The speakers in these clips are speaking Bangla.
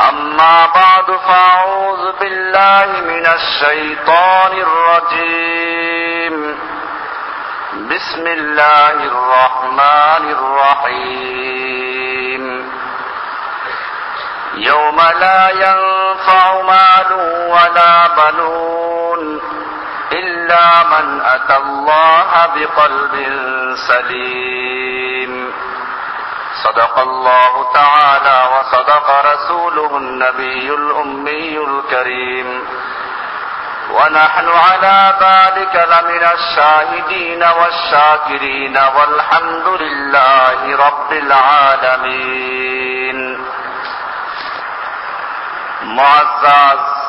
أما بعد فأعوذ بالله من الشيطان الرجيم. بسم الله الرحمن الرحيم. يوم لا ينفع مال ولا بنون إلا من أتى الله بقلب سليم. صدق الله تعالى وصدق رسوله النبي الأمي الكريم. ونحن على ذلك لمن الشاهدين والشاكرين والحمد لله رب العالمين. معزز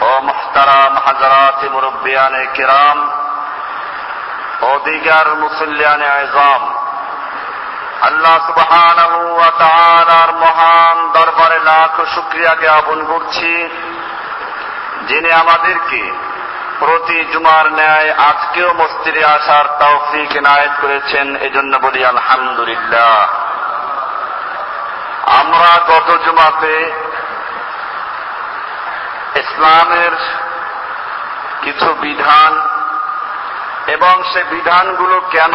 ومحترم حضرات مربيان الكرام ودقار دیگر عظام আল্লাহ তাআলার মহান দরবারে লাখ শুকরিয়া জ্ঞাপন করছি, যিনি আমাদেরকে প্রতি জুমার ন্যায় আজকেও মসজিদে আসার তৌফিক নায়েত করেছেন, এজন্য বলি আলহামদুলিল্লাহ। আমরা গত জুমাতে ইসলামের কিছু বিধান এবং সে বিধানগুলো কেন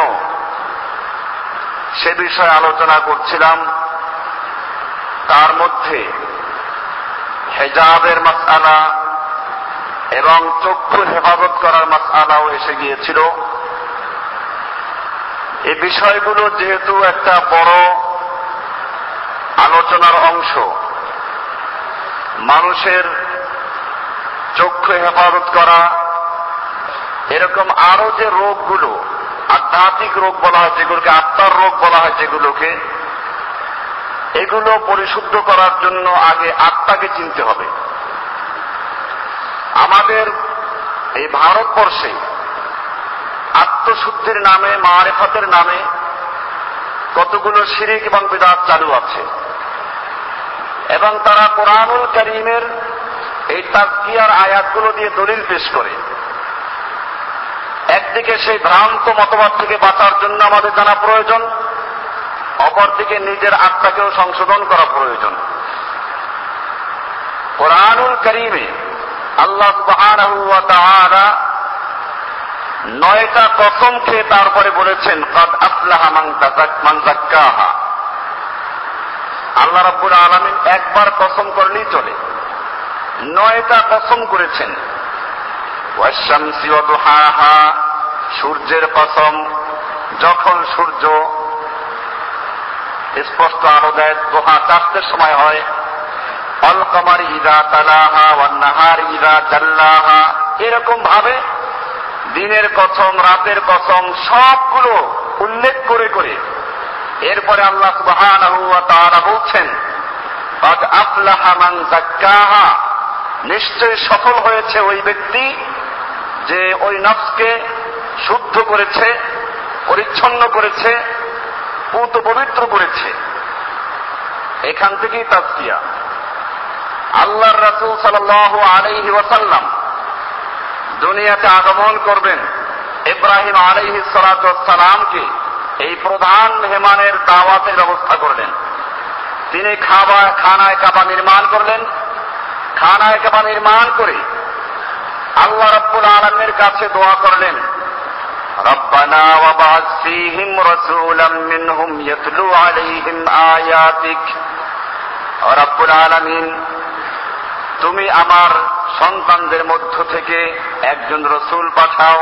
সে বিষয়ে আলোচনা করছিলাম। তার মধ্যে হেজাবের মাসালা এবং চক্ষু হেফাজত করার মাসালাও এসে গিয়েছিল। এই বিষয়গুলো যেহেতু একটা বড় আলোচনার অংশ, মানুষের চক্ষু হেফাজত করা, এরকম আরও যে রোগগুলো আধ্যাত্মিক রোগ বলা হয়, যেগুলোকে আত্মার রোগ বলা হয়, যেগুলোকে, এগুলো পরিশুদ্ধ করার জন্য আগে আত্মাকে চিনতে হবে। আমাদের এই ভারতবর্ষে আত্মশুদ্ধির নামে, মারেফতের নামে কতগুলো শিরিক এবং বিদাত চালু আছে। এবং তারা কোরআনুল করিমের এই তাজকিয়ার আয়াতগুলো দিয়ে দলিল পেশ করে। একদিকে সেই ভ্রান্ত মতবাদ থেকে বাঁচার জন্য আমাদের জানা প্রয়োজন, অপরদিকে নিজের আত্মাকেও সংশোধন করা প্রয়োজন। কোরআনুল করিমে আল্লাহ নয়টা কসম খেয়ে তারপরে বলেছেন আল্লাহ রাব্বুল আলামিন একবার কসম করলেই চলে। নয়টা কসম করেছেন সূর্যের কসম যখন সূর্য স্পষ্ট আলো দেয় দোহা চাষের সময় হয়। অল কমার তালাহা ওয়ান্নাহার ইদা জাল্লাহা। এরকম ভাবে দিনের কসম রাতের কসম সবগুলো উল্লেখ করে করে এরপরে আল্লাহ সুবাহান তারা বলছেন নিশ্চয় সফল হয়েছে ওই ব্যক্তি যে ওই নফসকে শুদ্ধ করেছে, পরিচ্ছন্ন করেছে, পুত পবিত্র করেছে। এখান থেকেই তাজকিয়া। আল্লাহর রাসূল সাল্লাল্লাহু আলাইহি ওয়াসাল্লাম দুনিয়াতে আগমন করবেন ইব্রাহিম আলাইহি সালাতু সালামকে এই প্রধান মেহমানের দাওয়াতের ব্যবস্থা করলেন। তিনি খাবা, খানায় কাবা নির্মাণ করলেন। খানায় কাবা নির্মাণ করে আল্লাহ রব্বুল আলমের কাছে দোয়া করলেন। ربنا وبعث فيهم رسولا منهم يتلو عليهم آياتك رب العالمين তুমি আমার সন্তানদের মধ্য থেকে একজন রসুল পাঠাও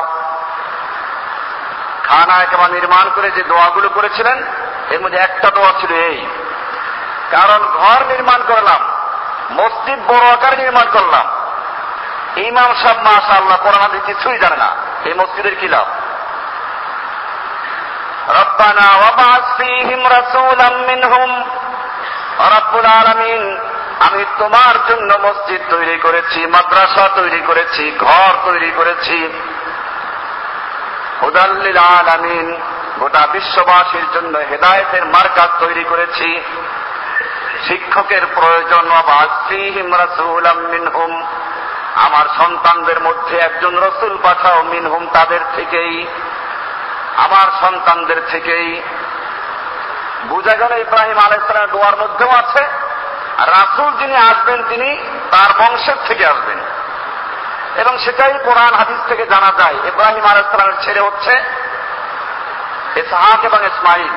খানা একেবারে নির্মাণ করে যে দোয়াগুলো করেছিলেন এর মধ্যে একটা দোয়া ছিল এই কারণ ঘর নির্মাণ করলাম মসজিদ বড় আকার নির্মাণ করলাম ইমাম সাহেব মাসা আল্লাহ কোরআন হাদিস কিছুই জানে না এই মসজিদের কি লাভ রব্বানা ওয়াবাস ফীহিম রাসূলাম মিনহুম। রব্বুল আলামিন, আমি তোমার জন্য মসজিদ তৈরি করেছি, মাদ্রাসা তৈরি করেছি, ঘর তৈরি করেছি। হুদাল্লিল আলামিন, গোটা বিশ্ববাসীর জন্য হেদায়েতের মার্কাজ তৈরি করেছি। শিক্ষকের প্রয়োজন মিনহুম। আমার সন্তানদের মধ্যে একজন রসুল পাঠাও মিনহুম তাদের থেকেই। আমার সন্তানদের থেকেই বুঝা গেল ইব্রাহিম আলাইসালামের দোয়ার মধ্যেও আছে। রাসুল যিনি আসবেন, তিনি তার বংশের থেকে আসবেন। এবং সেটাই কোরআন হাদিস থেকে জানা যায়। ইব্রাহিম আলাইসালামের ছেলে হচ্ছে ইসহাক এবং ইসমাইল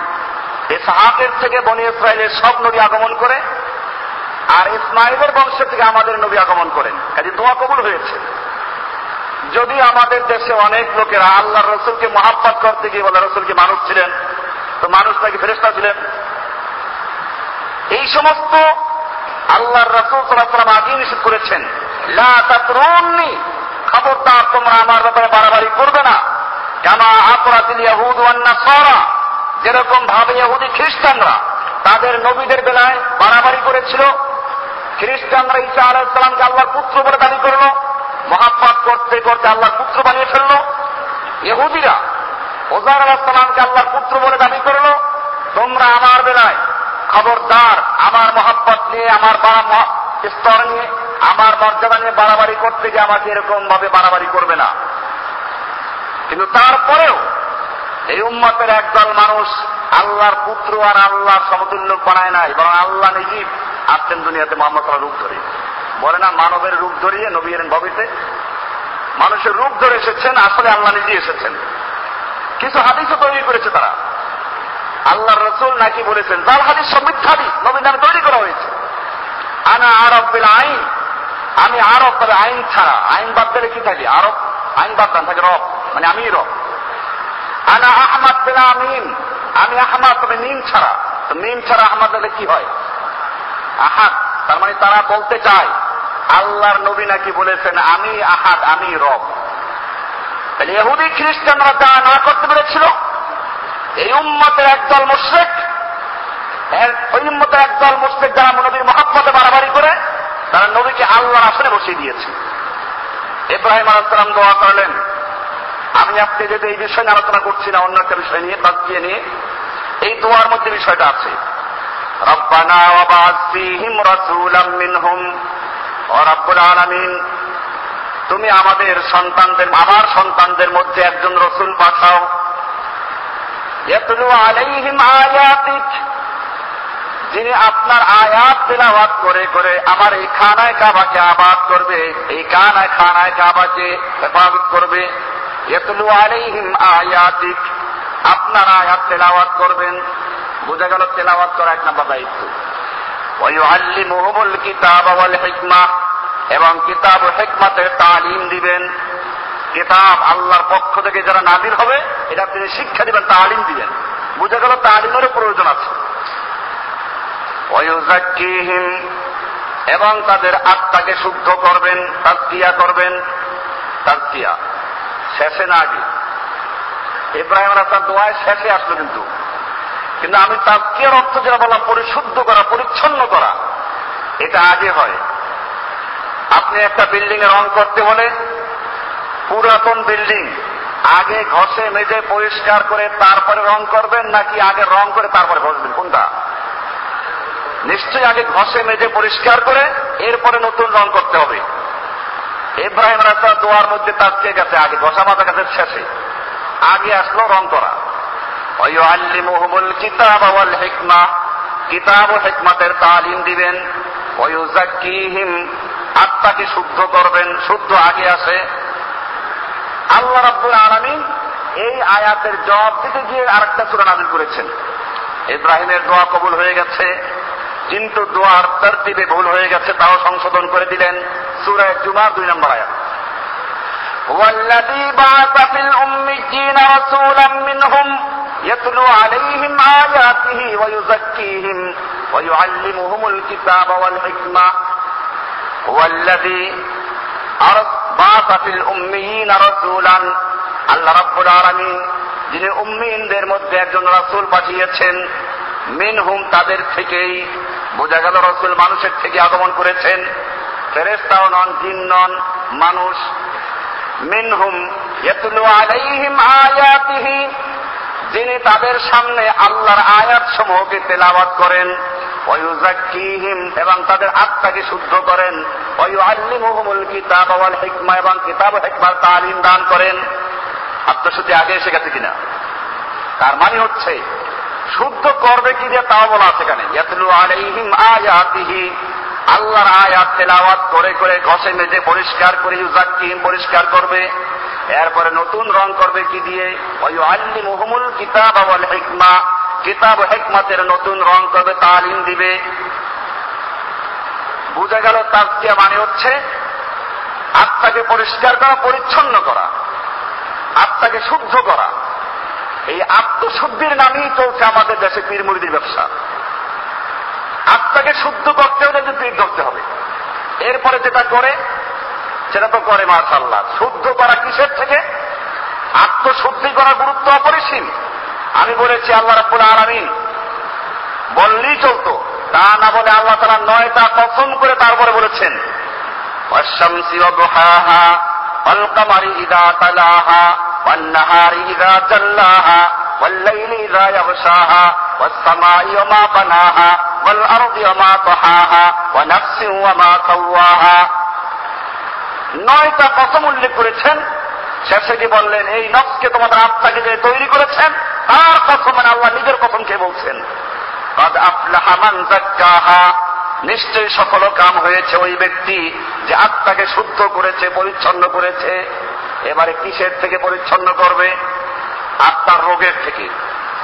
ইসহাকের থেকে বনি ইসরায়েলের সব নবী আগমন করে, আর ইসমাইলের বংশ থেকে আমাদের নবী আগমন করেন। কাজে দোয়া কবুল হয়েছে। যদি আমাদের দেশে অনেক লোকেরা আল্লাহ রসুলকে মহাব্বত করতে গিয়ে বলে রসুলকে মানুষ ছিলেন? তো মানুষ নাকি ফেরেস্তা ছিলেন? এই সমস্ত আল্লাহর রসুল সাল্লাম আগে নিষেধ করেছেন। খবরদার, তোমরা আমার ব্যাপারে বাড়াবাড়ি করবে না। জামা আপরাতিল ইয়াহুদ ওয়ান নাসারা, যেরকম ভাবে ইহুদি খ্রিস্টানরা তাদের নবীদের বেলায় বাড়াবাড়ি করেছিল, খ্রিস্টানরা ঈসা আলাইসালামকে আল্লাহর পুত্র বলে দাবি করল। মহাপাত করতে করতে আল্লাহর পুত্র বানিয়ে ফেলল। ইহুদিরা, ওজার আলাহিসামকে আল্লাহর পুত্র বলে দাবি করল, তোমরা আমার বেলায় খবরদার, আমার মহাব্বত নিয়ে, আমার স্তর নিয়ে, আমার মর্যাদা নিয়ে বাড়াবাড়ি করতে গিয়ে আমাকে এরকম ভাবে বাড়াবাড়ি করবে না। কিন্তু তারপরেও এই উম্মতের একদল মানুষ আল্লাহর পুত্র আর আল্লাহর সমতুল্য বানায় নাই, বরং আল্লাহ নিজেই আসছেন দুনিয়াতে মোহাম্মদ রূপ ধরে। বলে না, মানবের রূপ ধরিয়ে নবী এলেন ভবিতে মানুষের রূপ ধরে এসেছেন, আসলে আল্লাহ নিজে এসেছেন। কিছু হাদিসও তৈরি করেছে তারা। আল্লাহ রসুল নাকি বলেছেন, যার হাদিস সমৃদ্ধ হাদিস, নবীর নামে তৈরি করা হয়েছে। আনা আরব বিল আইন। আমি আরব, তবে আইন ছাড়া। আইন বাদ দিলে কি থাকি? আরব, আইন বাদ থাকে রব মানে আমি রব। আনা আহমদ বিল আমিন। আমি আহমদ, তবে মিম ছাড়া। তো মিম ছাড়া আহমদ হলে কি হয়? আহাদ, তার মানে তারা বলতে চায় আল্লাহর নবী নাকি বলেছেন, আমি আহাদ, আমি রব। তাহলে এহুদি খ্রিস্টানরা তা না করতে পেরেছিল? এই উম্মতের একদল মুশ্রেক ওই উম্মতের একদল মুশ্রেক যারা নবীর মহাব্বতে বাড়াবাড়ি করে, তারা নবীকে আল্লাহর আসনে বসিয়ে দিয়েছে। ইব্রাহিম আলাইসালাম দোয়া করলেন, আমি আপনি যদি এই বিষয় নিয়ে আলোচনা করছি না, অন্য একটা বিষয় নিয়ে তাকিয়ে নিয়ে, এই দোয়ার মধ্যে বিষয়টা আছে। রব্বানা ওয়াবাস ফীহিম রাসূলাম মিনহুম ও রব্বুল আলামিন, তুমি আমাদের সন্তানদের, আমার সন্তানদের মধ্যে একজন রসুল পাঠাও। যিনি আপনার আয়াত তেলাওয়াত করে করে আমার এই খানায় কাবাকে আবাদ করবে, এই কানায় খানায় কাবাকে হেফাজত করবে। ইয়াতলু আলাইহিম আয়াতিক, আপনার আয়াত তেলাওয়াত করবেন। বোঝা গেল তেলাওয়াত করা এক নাম্বার দায়িত্ব। ওয়াইউআল্লিমুহুমুল কিতাব ওয়াল হিকমা এবং কিতাব ও হেকমাতের তালিম দিবেন। কিতাব আল্লাহর পক্ষ থেকে যারা নাজির হবে, এটা তিনি শিক্ষা দিবেন, তালিম দিবেন। বুঝা গেল তালিমেরও প্রয়োজন আছে। এবং তাদের আত্মাকে শুদ্ধ করবেন, তাজকিয়া করবেন। তাজকিয়া, শেষে না আগে। ইব্রাহিম রাস্তার দোয়ায় শেষে আসলো কিন্তু। কিন্তু আমি তাজকিয়ার অর্থ যেটা বললাম, পরিশুদ্ধ করা, পরিচ্ছন্ন করা, এটা আগে হয়। আপনি একটা বিল্ডিং এ রং করতে হলে পুরাতন বিল্ডিং আগে ঘষে মেজে পরিষ্কার করে তারপরে রং করবেন নাকি আগে রং করে তারপরে ঘষবেন? কোনটা? নিশ্চয়ই আগে ঘষে মেজে পরিষ্কার করে এরপরে নতুন রং করতে হবে। ইব্রাহিম রাস্তা দোয়ার মধ্যে তাজকে গেছে আগে, ঘষা মাথা গেছে শেষে। আগে আসলো রং করা। কিতাব হিকমা, কিতাব ও হিকমাতের তালিম দিবেন। ওয়ুজাক্কিহিম আত্মাকে শুদ্ধ করবেন শুদ্ধ আগে আসে আল্লাহ রাব্বুল আলামিন এই আয়াতের জবাব দিতে গিয়ে আরেকটা সূরা নাযিল করেছেন ইব্রাহিমের দোয়া কবুল হয়ে গেছে কিন্তু দোয়ার তরতিবে ভুল হয়ে গেছে তাও সংশোধন করে দিলেন সুরায় জুমার দুই নম্বর আয়াত والذي بعث في الأميين رسولا منهم يتلو عليهم آياته ويزكيهم ويعلمهم الكتاب والحكمة আল্লাহ রাব্বুল আলামিন যিনি উম্মিনদের মধ্যে একজন রাসূল পাঠিয়েছেন, মিনহুম তাদের থেকেই বোঝা গেল রসুল মানুষের থেকে আগমন করেছেন। ফেরেস্তাও নন, জিন নন, মানুষ। আলাইহিম আয়াতিহি, যিনি তাদের সামনে আল্লাহর আয়াত সমূহকে তেলাওয়াত করেন। এবং তাদের আত্মাকে শুদ্ধ করেন। ওয়ুআল্লিমুহুমুল কিতাব ওয়াল হিকমা, এবং কিতাব হিকমার তালিম দান করেন। আত্মশুদ্ধি আগে এসে গেছে কিনা? তার মানে হচ্ছে, শুদ্ধ করবে কি দিয়ে তাও বলা আছে এখানে। ইয়াতলু আলাইহিম আয়াতিহি, আল্লাহর আয়াত তেলাওয়াত করে করে ঘষে মেজে পরিষ্কার করে ইউজাক্কিহিম পরিষ্কার করবে। এরপরে নতুন রং করবে কি দিয়ে? ওই আল্লি মুহমুল কিতাব ওয়াল হিকমা কিতাব হেকমাতের নতুন রং করবে তালিম দিবে? বুঝা গেল তাজকিয়া মানে হচ্ছে আত্মাকে পরিষ্কার করা, পরিচ্ছন্ন করা, আত্মাকে শুদ্ধ করা। এই আত্মশুদ্ধির নামেই চলছে আমাদের দেশে পীর ব্যবসা। আত্মাকে শুদ্ধ করতে হলে পীর ধরতে হবে। এরপরে যেটা করে, সেটা তো করে মার্শাল্লাহ শুদ্ধ করা কিসের থেকে? আত্মশুদ্ধি করার গুরুত্ব অপরিসীম। আমি বলেছি আল্লাহ রাব্বুল আলামিন বললেই চলতো তা না বলে আল্লাহ তারা নয়টা কসম করে তারপরে বলেছেন অশামসি ওয়াদুহাহা ওয়াল কামারি ইদা তালাহা ওয়ান নাহারি ইদা জাল্লাহা والليل إذا يغشاها والسماء وما بناها والأرض وما طحاها ونفس وما سواها নয়টা কসম উল্লেখ করেছেন শেষে কি বললেন এই নফসকে তোমাদের আত্মাকে যে তৈরি করেছেন তার মানে আল্লাহ নিজের কসম খেয়ে বলছেন? নিশ্চয়ই সফল কাম হয়েছে ওই ব্যক্তি যে আত্মাকে শুদ্ধ করেছে, পরিচ্ছন্ন করেছে। এবারে কিসের থেকে পরিচ্ছন্ন করবে? আত্মার রোগের থেকে।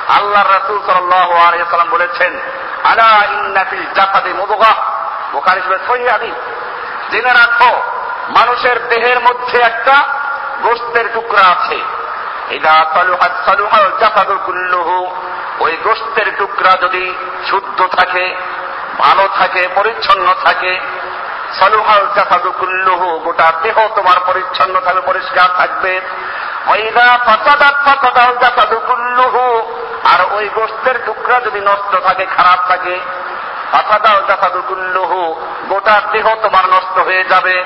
আল্লাহ রাসুল সাল্লাম বলেছেন, আলা ইন্নাফিল জাকাতি মুদগা। বোকার সাহেব সহি জেনে রাখো, মানুষের দেহের মধ্যে একটা গোস্তের টুকরা আছে। ওই গোস্তের টুকরা যদি শুদ্ধ থাকে, ভালো থাকে, পরিচ্ছন্ন থাকে সালুহাল জাকাদু কুল্লুহু, গোটা দেহ তোমার পরিচ্ছন্ন থাকবে, পরিষ্কার থাকবে। আর ওই গোস্তের টুকরা যদি নষ্ট থাকে, খারাপ থাকে গোটা দেহ তোমার নষ্ট হয়ে যাবে।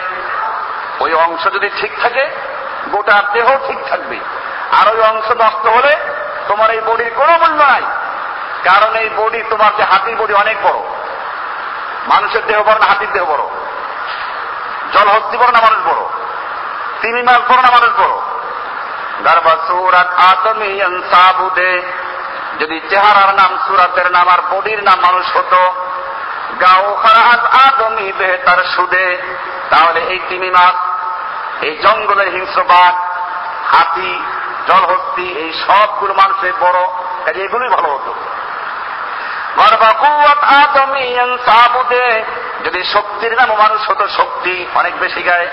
ওই অংশ যদি ঠিক থাকে, গোটা দেহ ঠিক থাকবে। আর ওই অংশ নষ্ট হলে তোমার এই বডির কোনো মূল্য নাই। কারণ এই বডি তোমার যে হাতির বডি অনেক বড়। মানুষের দেহ বড় না হাতির দেহ বড়? জলহস্তি বড় না মানুষ বড়? তিমি মাস বড় না মানুষ বড়? গারবা সুরাত আদমিয়ান সাবুদে যদি চেহারার নাম সুরাতের নাম আর বডির নাম মানুষ হতো, গাও খারাজ আদমি বেহতার সুদে। তাহলে এই তিমি মাছ, এই জঙ্গলের হিংস্র বাঘ হাতি জলহস্তি, এই সবগুলো মানুষের বড়, কাজে এগুলোই ভালো হতো। যদি শক্তির নাম মানুষ হতো শক্তি, অনেক বেশি গায়ে।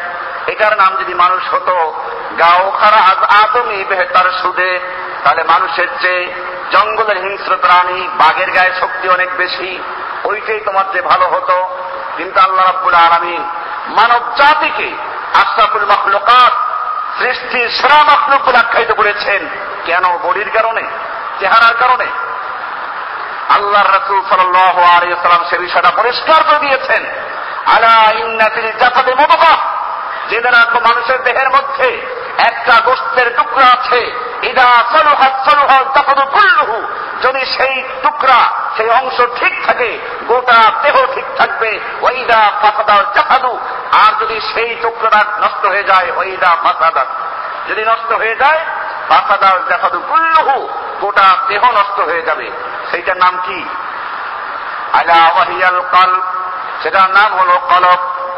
এটার নাম যদি মানুষ হতো, গাও খারাজ আদমি বেহতার সুদে, তাহলে মানুষের চেয়ে জঙ্গলের হিংস্র প্রাণী, বাঘের গায়ে শক্তি অনেক বেশি, ওইটাই তোমার চেয়ে ভালো হতো। কিন্তু আল্লাহ রাব্বুল আলামিন মানব জাতিকে আশরাফুল মখলুকাত সৃষ্টির সেরা মখলুক বলে আখ্যায়িত করেছেন। কেন? বডির কারণে? চেহারার কারণে? আল্লাহ রসুল সাল্লাম সে বিষয়টা পরিষ্কার করে দিয়েছেন। আলা রাখো মানুষের দেহের মধ্যে একটা গোষ্ঠের টুকরা আছে যদি সেই টুকরা, সেই অংশ ঠিক থাকে, গোটা দেহ ঠিক থাকবে ওইদা ফাসাদাল জাফাদু আর যদি সেই টুকরাটা নষ্ট হয়ে যায় ওইদা ফাসাদাত যদি নষ্ট হয়ে যায় ফাসাদাল জাফাদু কুল্লুহু, গোটা দেহ নষ্ট হয়ে যাবে। সেইটার নাম কি? আলা ওয়াহিয়াল কলব। সেটার নাম হলো কলব।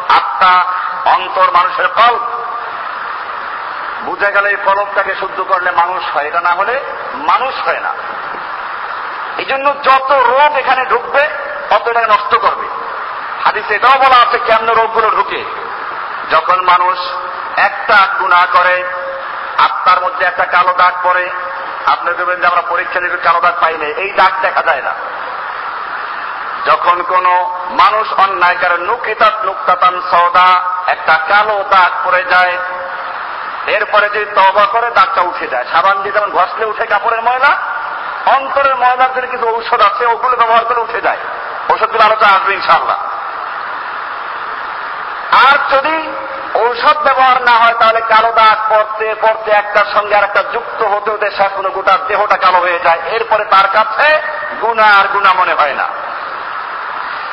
আত্মা, অন্তর মানুষের কল্প বুঝে গেলে এই কলবটাকে শুদ্ধ করলে মানুষ হয়, এটা না হলে মানুষ হয় না। এই জন্য যত রোগ এখানে ঢুকবে অতটাকে নষ্ট করবে। হাদিসে এটাও বলা আছে, কেমন রোগগুলো ঢুকে? যখন মানুষ একটা গুণা করে, আত্মার মধ্যে একটা কালো দাগ পড়ে, আপনি দেখবেন যে আমরা পরীক্ষা দিকে কালো দাগ পাই নাই, এই দাগ দেখা যায় না। যখন কোন মানুষ অন্যায় করে, নুকিতাত নুক্তাতান সদা একটা কালো দাগ পড়ে যায় এরপরে যদি তবা করে দাগটা উঠে যায়। সাবান দিয়ে যেমন ঘষলে উঠে কাপড়ের ময়লা, অন্তরের ময়লার জন্য কিছু ঔষধ আছে, ওগুলো ব্যবহার করে উঠে যায়। ওষুধগুলো আলোচনা আসবে ইনশাল্লাহ আর যদি ঔষধ ব্যবহার না হয়, তাহলে কালো দাগ পড়তে পড়তে একটার সঙ্গে আর একটা যুক্ত হতে হতে শেষ কোনো গোটা দেহটা কালো হয়ে যায়। এরপরে তার কাছে গুণা আর গুণা মনে হয় না।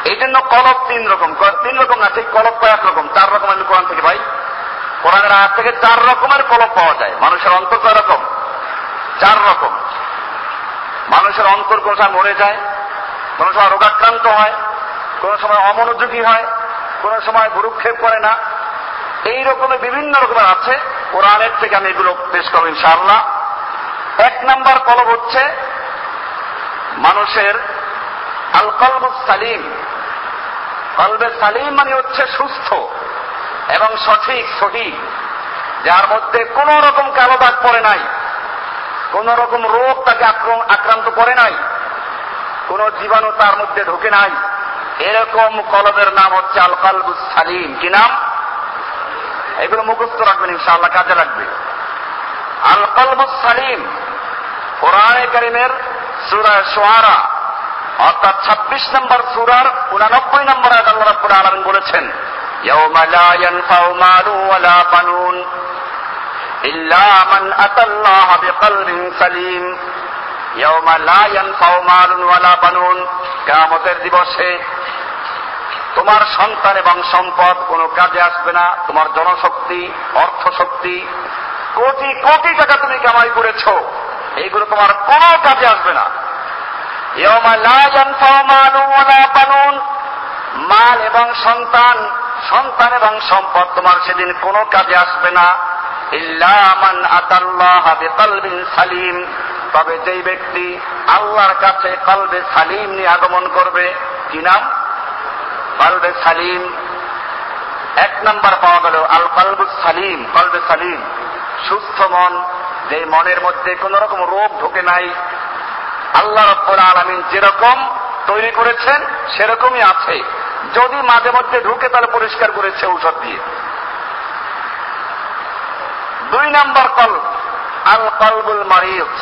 এই জন্য কলব তিন রকম। তিন রকম না, ঠিক কলব কয়েক রকম, চার রকম আমি কোরআন থেকে ভাই কোরআনের আয়াত থেকে চার রকমের কলব পাওয়া যায়। মানুষের অন্তর কয় রকম। চার রকম। মানুষের অন্তর কোন সময় মরে যায়, কোন সময় রোগাক্রান্ত হয়, কোন সময় অমনোযোগী হয়, কোন সময় ভুরুক্ষেপ করে না। এই রকমের বিভিন্ন রকমের আছে। কোরআনের থেকে আমি এগুলো পেশ করব ইনশাআল্লাহ। এক নাম্বার কলব হচ্ছে মানুষের আল কলব সালিম। কলবে সালিম মানে হচ্ছে সুস্থ। এবং সঠিক সঠিক, যার মধ্যে কোন রকম কালো দাগ পড়ে নাই, কোন রকম রোগ তাকে আক্রান্ত করে নাই, কোন জীবাণু তার মধ্যে ঢুকে নাই। এরকম কলবের নাম হচ্ছে আল সালিম। কি নাম? এগুলো মুখস্থ রাখবেন, ইনশাআল্লাহ কাজে লাগবে। আল কলবুস সালিম, কোরআনে করিমের সুরা সোয়ারা, অর্থাৎ ছাব্বিশ নম্বর সুরার উনানব্বই নম্বর আল্লাহ রাব্বুল আলামিন বলেছেন ইয়াউমা লা ইয়ানফাউ মালু ওয়ালা বানুন ইল্লা মান আতাল্লাহা বিকলবিন সালিম ইয়াউমা লা ইয়ানফাউ মালুন ওয়ালা বানুন কিয়ামতের দিবসে তোমার সন্তান এবং সম্পদ কোনো কাজে আসবে না। তোমার জনশক্তি অর্থ শক্তি কোটি কোটি টাকা তুমি কামাই করেছ। এইগুলো তোমার কোনো কাজে আসবে না। মাল এবং সন্তান সন্তান এবং সম্পদ তোমার সেদিন কোনো কাজে আসবে না। ইল্লামান আতাল্লাহ বিকলবিন সালিম। তবে যেই ব্যক্তি আল্লাহর কাছে কলবে সালিম নিয়ে আগমন করবে, কি নাম? কলবে সালিম। এক নাম্বার পাওয়া গেল আল কলবুস সালিম, কলবে সালিম। সুস্থ মন, যে মনের মধ্যে কোন রকম রোগ ঢোকে নাই। আল্লাহ রব্বুল আলমিন যেরকম তৈরি করেছেন, সেরকমই আছে। যদি মাঝে মধ্যে ঢুকে তাহলে পরিষ্কার করেছে ঔষধ দিয়ে। দুই নম্বর কল, আল কলবুল মরিজ।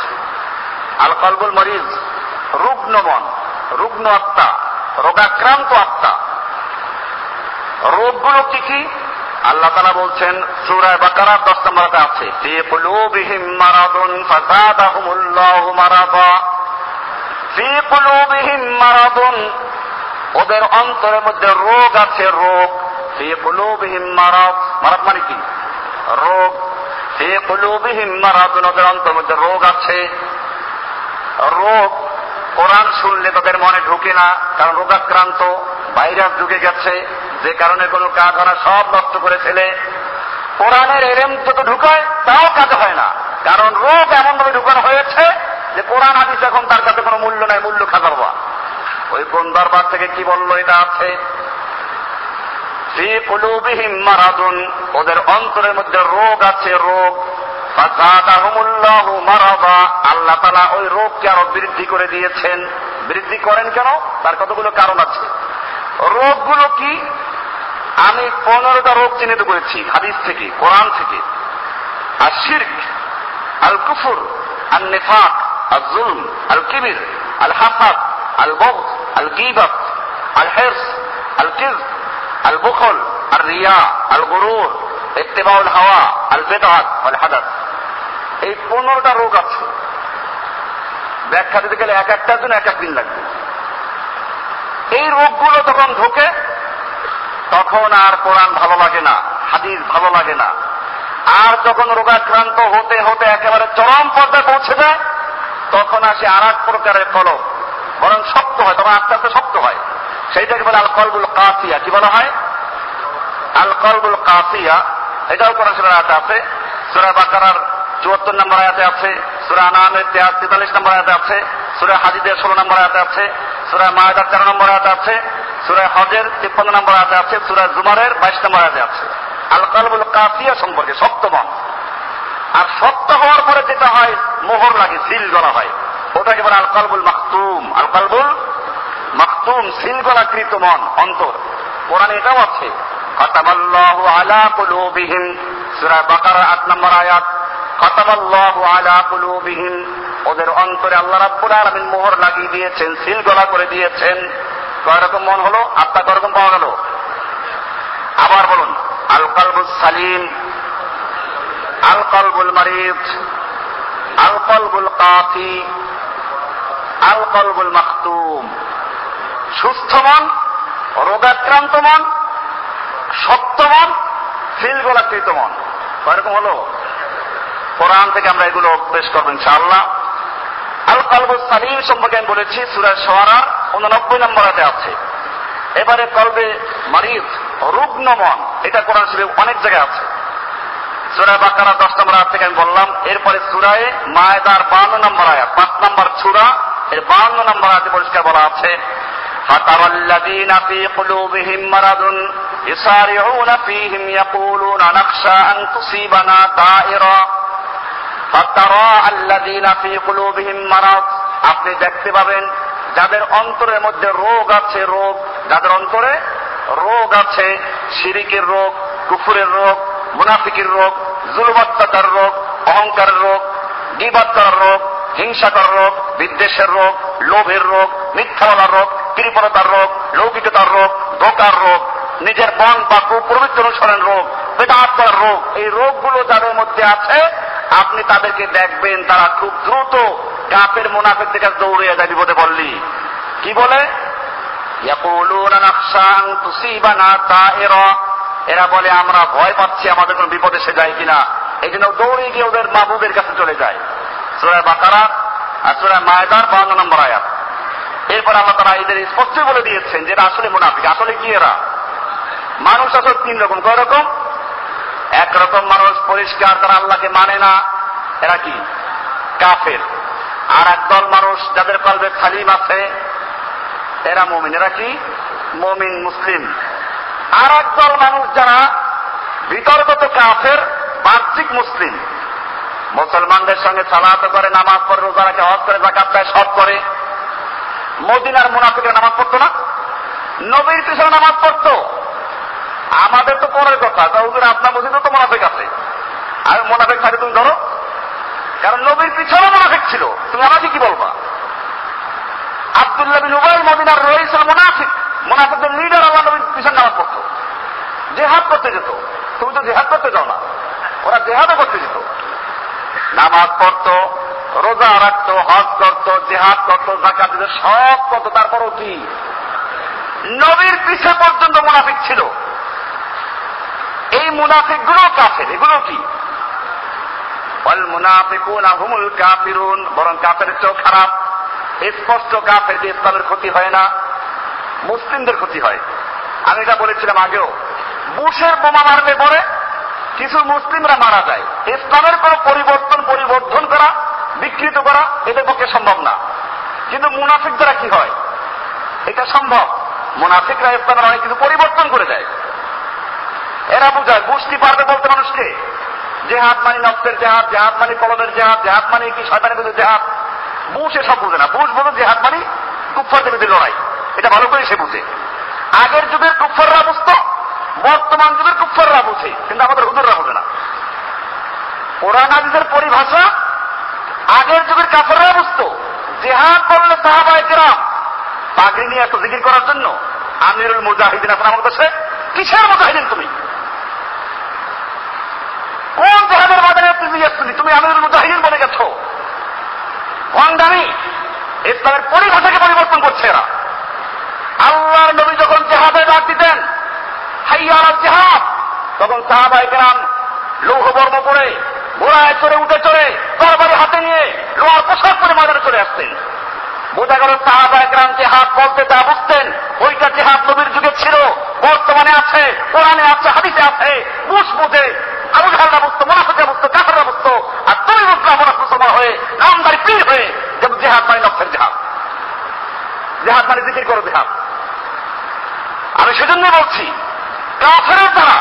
আল কলবুল মরিজ, রুগ্ন মন, রুগ্ন আত্মা, রোগাক্রান্ত আত্মা। রোগগুলো কি কি? আল্লাহ তালা বলছেন সুরায় বাকারা দশ নম্বরতে আছে, ফি কুলুবিহিম মারাদুন ফাজাদাহুমুল্লাহু মারাদা। ফি কুলুবিহিম মারাদুন ওদের অন্তরের মধ্যে রোগ আছে, রোগ। ফি কুলুবিহিম মারাদ। মারাদ মানে কি? রোগ। ফি কুলুবিহিম মারাদুন ওদের অন্তরের মধ্যে রোগ আছে। রোগ, কোরআন শুনলে তাদের মনে ঢুকে না, কারণ রোগাক্রান্ত, ভাইরাস ঢুকে গেছে। যে কারণে কোনো কাজ হয় না, সব নষ্ট করে ফেলে। কোরআনের এরেম যত ঢুকায়, তাও কাজ হয় না। কারণ রোগ এমন ভাবে ঢুকানো হয়েছে যে কোরআন হাদিস এখন তার কাছে কোনো মূল্য নাই, মূল্য খাজারবা ওই কোন দরবার থেকে কি বলল এটা আছে? মারাদুন, ওদের অন্তরের মধ্যে রোগ আছে, রোগ। আল্লাহ তাআলা ওই রোগকে আরও বৃদ্ধি করে দিয়েছেন। বৃদ্ধি করেন কেন? তার কতগুলো কারণ আছে। রোগগুলো কি? আমি পনেরোটা রোগ চিহ্নিত করেছি, হাদিস থেকে, কোরআন থেকে। আর শির্ক, আল কুফুর আল নেফাক, আল জুলম, আল কিবির, আল হাসাদ, আল বগ আল গিবাত আল হেরস আল কিজ আল বুখল আর রিয়া আল গরুর ইত্তেবাউল হাওয়া আল বেদাত আল হাদাত এই পনেরোটা রোগ আছে। ব্যাখ্যা দিতে গেলে এক একটার জন্য এক এক দিন লাগবে। এই রোগগুলো যখন ঢোকে, তখন আর কোরআন ভালো লাগে না, হাদিস ভালো লাগে না। আর যখন রোগাক্রান্ত হতে হতে একেবারে চরম পর্যায়ে পৌঁছে যায়, তখন আসে আর এক প্রকারের কলম। বরং শক্ত হয়, তখন আস্তে আস্তে শক্ত হয়। সেইটাকে বলে আল কলবুল কাফিয়া কি বলা হয়? আল কলবুল কাফিয়া এটাও কোরআন সুরা আয়াতে আছে। সুরা বাকারার চুয়াত্তর নম্বর আয়াতে আছে। সুরা আনামের তেতাল্লিশ নম্বর আয়াতে আছে। সুরা হাজিদের ষোলো নম্বর আয়াতে আছে। সুরায় মায়াদার তেরো নম্বর আয়াতে আছে। সুরায় হজের তিপ্পান্ন নম্বর আয়াতে আছে। সুরায় জুমারের বাইশ নম্বর আয়াতে আছে। আল কালবুল কাফিয়া সম্পর্কে শক্ত মন আর শক্ত হওয়ার পরে যেটা হয়, মোহর লাগে, সিল গলা হয়। ওটাকে বলে আল কালবুল মাকতুম আল কালবুল মাকতুম সিল গলাকৃত মন, অন্তর। কোরআন এটাও আছে। খতামাল্লাহু আলা কুলুবিহিম। সূরা বাকারা 8 নম্বর আয়াত। আলা কুলুবিহিম। ওদের অন্তরে আল্লাহ রাব্বুল আলামিন মোহর লাগিয়ে দিয়েছেন সিল গলা করে দিয়েছেন। কয় রকম মন হলো? আত্মা কয় রকম পাওয়া গেল? আবার বলুন আল কালবুস সালিম আল কলবুল মারিদ আল কলবুল কাফি আল কলবুল মাখতুম। সুস্থ মন, রোগাক্রান্ত মন সত্য মন ফিল গোলাকৃত মন। এরকম হলো? কোরআন থেকে আমরা এগুলো পেশ করব ইনশাআল্লাহ। আল কলবুল সালিম সম্পর্কে আমি বলেছি সুরাজ সোয়ারা উননব্বই নম্বরাতে আছে। এবারে কলবে মারিদ রুগ্ন মন, এটা কোরআন শরীফ অনেক জায়গায় আছে। সুরায় বাকারা দশ নম্বর আয়াত থেকে আমি বললাম, এরপরে সুরায় মায়দার বান্ন নম্বর আয়াত, পাঁচ নম্বর সুরা এর বান্ন নম্বর আয়াতে পরিষ্কার বলা আছে فترى الذين في قلوبهم مرض يسارعون فيهم يقولون نخشى أن تصيبنا دائرة فترى الذين في قلوبهم مرض আপনি দেখতে পাবেন যাদের অন্তরের মধ্যে রোগ আছে রোগ যাদের অন্তরে রোগ আছে শিরিকের রোগ কুফুরের রোগ মুনাফিকের রোগ জুলবাত্তার রোগ অহংকারের রোগ গিবাদ করার রোগ হিংসাকর রোগ, বিদ্বেষের রোগ, লোভের রোগ মিথ্যা বলার রোগ, কৃপণতার রোগ, লৌকিকতার রোগ, ধোকার রোগ, নিজের বন বা কুপ্রবৃত্তি অনুসরণ রোগ, বেদাত রোগ, এই রোগগুলো যাদের মধ্যে আছে, আপনি তাদেরকে দেখবেন, তারা খুব দ্রুত কাপের মুনাফের দিকে দৌড়ে যায়, বিপদে পড়লি। কি বলে? এরা বলে, আমরা ভয় পাচ্ছি, আমাদের কোন বিপদে সে যায় কিনা। এই জন্য দৌড়ে গিয়ে ওদের মাহবুবের কাছে চলে যায়। সুরায় বাকারা আর সুরায় মায়দার বান্ন নম্বর আয়াত। এরপর আল্লাহ তারা এদের স্পষ্টই বলে দিয়েছেন যে এরা আসলে মুনাফিক, আসলে কি এরা? মানুষ আসলে তিন রকম, কয় রকম? একরকম মানুষ পরিষ্কার তারা আল্লাহকে মানে না, এরা কি? কাফের। আর একদল মানুষ যাদের কলবে খালিম আছে, এরা মমিন। এরা কি? মমিন, মুসলিম। আর একদল মানুষ যারা বিতর্কত কাফের, বাহ্যিক মুসলিম। মুসলমানদের সঙ্গে সালাত করে, নামাজ পড়ে, রোজা রাখে, হজ করে জাকাত দেয়, সব করে। মদিনার মুনাফিকের নামাজ পড়তো না? নবীর পিছনে নামাজ পড়তো। আমাদের তো পরের কথা, তা হুজুর, আপনার মসজিদে তো মোনাফিক আছে। আমি মোনাফিক থাকে তুমি ধরো। কারণ নবীর পিছনে মোনাফিক ছিল। তুমি আমাকে কি বলবা? আব্দুল্লাহ বিন উবাই মদিনার রইস মোনাফিক। মোনাফিকদের লিডার আল্লাহ নবীর পিছনে নামাজ পড়তো। জেহাদ করতে যেত। তুমি তো জেহাদ করতে যাও না। ওরা জেহাদও করতে যেত। নামাজ পড়তো, রোজা রাখতো, হজ করতো, জেহাদ করতো জাকাত দিত, সব করতো, তারপরও কি? নবীর পিছে পর্যন্ত মুনাফিক ছিল। এই মুনাফিকগুলো কাফের, এগুলো কি? অল মুনাফিকুন হুমুল কাফিরুন, বরং কাফের চেয়েও খারাপ। স্পষ্ট কাফের যে ইসলামের ক্ষতি হয় না, মুসলিমদের ক্ষতি হয়। আমি এটা বলেছিলাম আগেও। বুশের বোমা মারবে পরে কিছু মুসলিমরা মারা যায়। ইসলামের কোন পরিবর্তন পরিবর্তন করা, বিকৃত করা এদের পক্ষে সম্ভব না। কিন্তু মুনাফিক দ্বারা কি হয়? এটা সম্ভব। মুনাফিকরা ইসলামের অনেক কিছু পরিবর্তন করে দেয়। এরা বুঝায় বুঝতে পারবে বলতে মানুষকে। জেহাদ মানে নক্তের জেহাদ জেহাদ মানে কলমের জেহাদ জেহাদ মানে কি? শয়তানের বিরুদ্ধে জেহাদ। বুশ এসব বুঝে না। বুশ বোঝে জেহাদ মানে কুফারদের বিরুদ্ধে লড়াই। এটা ভালো করে সে বুঝে। আগের যুগের কুফাররা বুঝতো বর্তমান যুগের কুফাররা বুঝে, কিন্তু আমাদের হুজুররা বুঝে না। কোরআন হাদিসের পরিভাষা, আগের যুগের কাফাররা বুঝতো, জেহাদ করলে সাহাবায় কেরাম, পাগড়ি নিয়ে এত জিকির করার জন্য আমিরুল মুজাহিদিন আপনার আমার কাছে, কিসের মুজাহিদিন তুমি? কোন জেহাদের বাজারে তুমি তুমি তুমি আমিরুল মুজাহিদিন বলে গেছো। ভণ্ডামি ইসলামের পরিভাষাকে পরিবর্তন করছে এরা। আল্লাহর নবী যখন জেহাদে ডাক দিতেন তখন সাহাবাই গ্রাম লৌহ বর্ম পরে ঘোড়ায় চড়ে, উঠে চড়ে তরবারি হাতে নিয়ে লোহার পোশাক পরে মাদারে চলে আসতেন। বোঝা গেল সাহাবা একরাম হাত বলতে যা বুঝতেন, ওইটা যে হাত নবীর যুগে ছিল, বর্তমানে আছে, কোরআনে আছে, হাদিসে আছে, বুঝ বুঝে, আবু জাহালরা বুঝতো, মোনাফিকরা বুঝতো, কাফেররা বুঝতো, আর তুমি বুঝলা মোনাফ মুসলমান হয়ে, নামদারি পীর হয়ে যেমন জেহাদ মানে নফের জেহাদ। জেহাদ মানে জিকির করো জেহাদ। আমি সেজন্য বলছি কাফেরের দ্বারা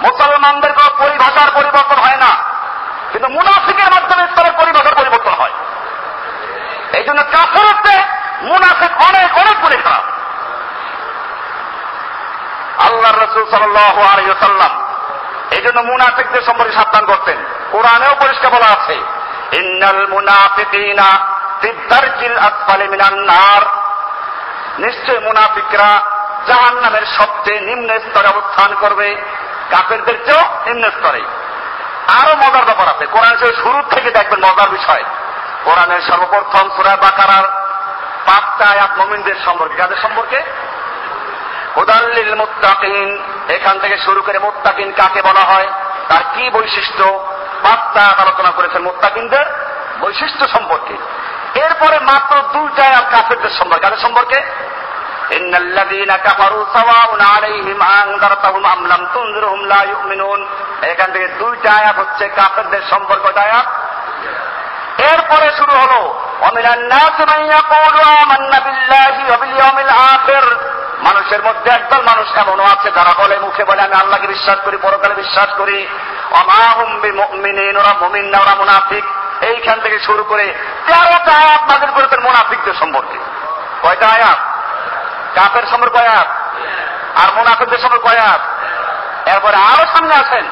মুসলমানদের কোন পরিভাষার পরিবর্তন হয় না। কিন্তু মুনাফিকের মাধ্যমে ইসলামের পরিভাষার পরিবর্তন হয়। এই জন্য কাফেরের চেয়ে মুনাফিক অনেক অনেক গুণে খারাপ। আল্লাহ রসুল সাল্লাহ এই জন্য মুনাফিকদের সম্পর্কে সাবধান করতেন। কোরআনেও পরিষ্কার বলা আছে, ইন্নাল মুনাফিকিনা ফিদ্দারকিল আসফালি মিনান নার। নিশ্চয় মুনাফিকরা জাহান নামের সবচেয়ে নিম্ন স্তরে অবস্থান করবে কাফেরদের চেয়েও নিম্ন স্তরে। আরও মজার ব্যাপার আছে, কোরআন শুরু থেকে দেখবেন মজার বিষয়। কোরআনের সর্বপ্রথম সুরা বাকারার পাঁচটা আয়াত মমিনদের সম্পর্কে। কাদের সম্পর্কে? হুদাল্লিল মুত্তাকিন, এখান থেকে শুরু করে মুত্তাকিন কাকে বলা হয়, তার কি বৈশিষ্ট্য, পাঁচটা আলোচনা করেছেন মুত্তাকিনদের বৈশিষ্ট্য সম্পর্কে। এরপরে মাত্র দুইটা আয়াত কাফেরদের সম্পর্কে। কাদের সম্পর্কে? إن الذين كفروا سواء عليهم أنذرتهم أم لم تنذرهم لا يؤمنون এখান থেকে দুইটা আয়াত হচ্ছে কাফেরদের সম্পর্কটা আয়াত এরপরে শুরু হলো ومن الناس من يقول آمنا بالله وباليوم الآخر মানুষের মধ্যে একদল মানুষ এমনও আছে যারা বলে মুখে বলে আমি আল্লাহকে বিশ্বাস করি পরকালে বিশ্বাস করি অমাহুম বিমুমিনিন ওরা মুমিন না ওরা মুনাফিক এইখান থেকে শুরু করে তেরোটা আয়াত নাজিল করেছেন মুনাফিকদের সম্পর্কে কয়টা আয়াত কাপের সম্পর্কে আয়াত আর মুনাফিকদের সম্পর্কে আয়াত এরপরে আরও সামনে আছেন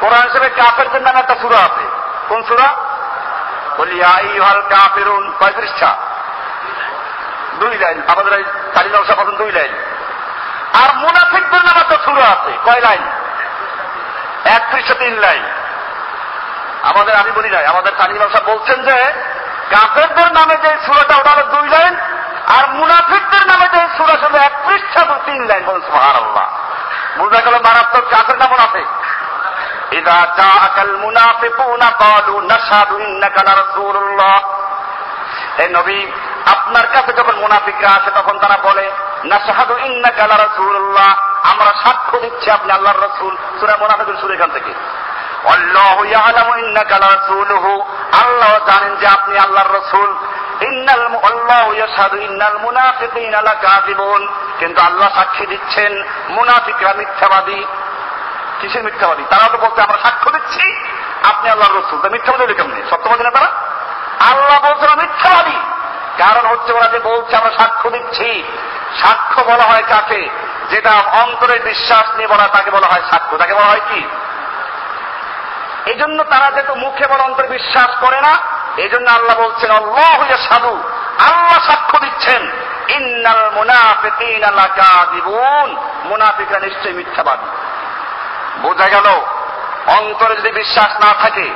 কোরআন হিসেবে কাফেরদের নামে একটা সুরা আছে। কোন সুরা? বলি আইহাল কাফেরুন, কয় পৃষ্ঠা? দুই লাইন। আমাদের চারি নকশা পর্যন্ত দুই লাইন। আর মুনাফিকদের নামে একটা সুরা আছে। কয় লাইন? এক তিন লাইন। আমাদের, আমি বলি নাই, আমাদের চারি নকশা বলছেন যে, কাফেরদের নামে যে সুরাটা ওটা হলো দুই লাইন আর মুনাফিকদের নামে যে সুরা শুধু এক পৃষ্ঠা তো তিন লাইন বলুন সুহার আল্লাহ বুঝা গেল মারাত্মক কাফের না মুনাফিক إذا جاءك المنافقون قالوا نشهد إنك لرسول الله হে নবী আপনার কাছে যখন মুনাফিকরা আসে তখন তারা বলে নাশহাদু ইন্নাকা লারাসূলুল্লাহ আমরা সাক্ষ্য দিচ্ছি আপনি আল্লাহর রাসূল সূরা মুনাফিকুন সূরা এখান থেকে আল্লাহু ইয়ালামু ইন্নাকা লারাসূলুহু আল্লাহ জানেন যে আপনি আল্লাহর রাসূল আল্লাহু কিন্তু আল্লাহ সাক্ষী দিচ্ছেন, মুনাফিকরা মিথ্যাবাদী। কিসের মিথ্যাবাদী? তারা তো বলছে, আমরা সাক্ষ্য দিচ্ছি, আপনি আল্লাহর রসুল। তা মিথ্যাবাদী হলে কেমনি? সত্যবাদী না তারা? আল্লাহ বলছে না মিথ্যাবাদী। কারণ হচ্ছে ওরা যে বলছে, আমরা সাক্ষ্য দিচ্ছি। সাক্ষ্য বলা হয় কাকে? যেটা অন্তরে বিশ্বাস নিয়ে বলা, তাকে বলা হয় সাক্ষ্য। তাকে বলা হয় কি? এই জন্য তারা যেহেতু মুখে বলা অন্তর বিশ্বাস করে না এই জন্য আল্লাহ বলছেন, আল্লাহ হইয়া সাধু আল্লাহ সাক্ষ্য দিচ্ছেন, ইন্নাল মুনাফিকিনা মুনাফিকরা নিশ্চয়ই মিথ্যাবাদী। বোঝা গেল, অন্তরে যদি বিশ্বাস না থাকে,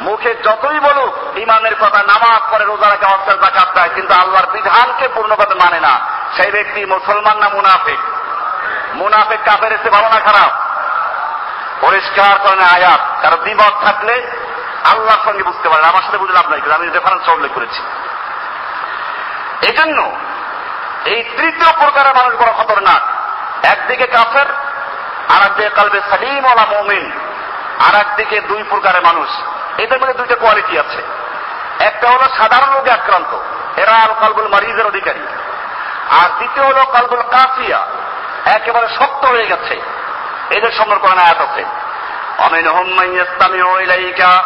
মুখে যতই বলুক ইমানের কথা নামাজ পড়ে রোজা রাখে অর্থের জাকাত দেয়, কিন্তু আল্লাহর বিধানকে পূর্ণভাবে মানে না। সেই ব্যক্তি মুসলমান না মুনাফিক? মুনাফিক কাপের এসে ভালো না খারাপ? পরিষ্কার করে আয়াত। কারণ দ্বিমত থাকলে আল্লাহর সঙ্গে বুঝতে পারেন, আমার সাথে বুঝলে আপনার আমি রেফারেন্স উল্লেখ করেছি। এই জন্য এই তৃতীয় প্রকারের মানুষ বড় খতরনাক। একদিকে কাফের আর একদিকে কালবে সালিম ওলা মমিন। আর একদিকে দুই প্রকারের মানুষ। এদের মধ্যে দুইটা কোয়ালিটি আছে। একটা হলো সাধারণ রোগে আক্রান্ত, এরা আল কালবুল মারিজের অধিকারী। আর দ্বিতীয় হলো কালবুল কাফিয়া, একেবারে শক্ত হয়ে গেছে। এদের সম্পর্ক আয়াত আছে। অমিন হোম্মাইয়াস্তামি ইলাইকা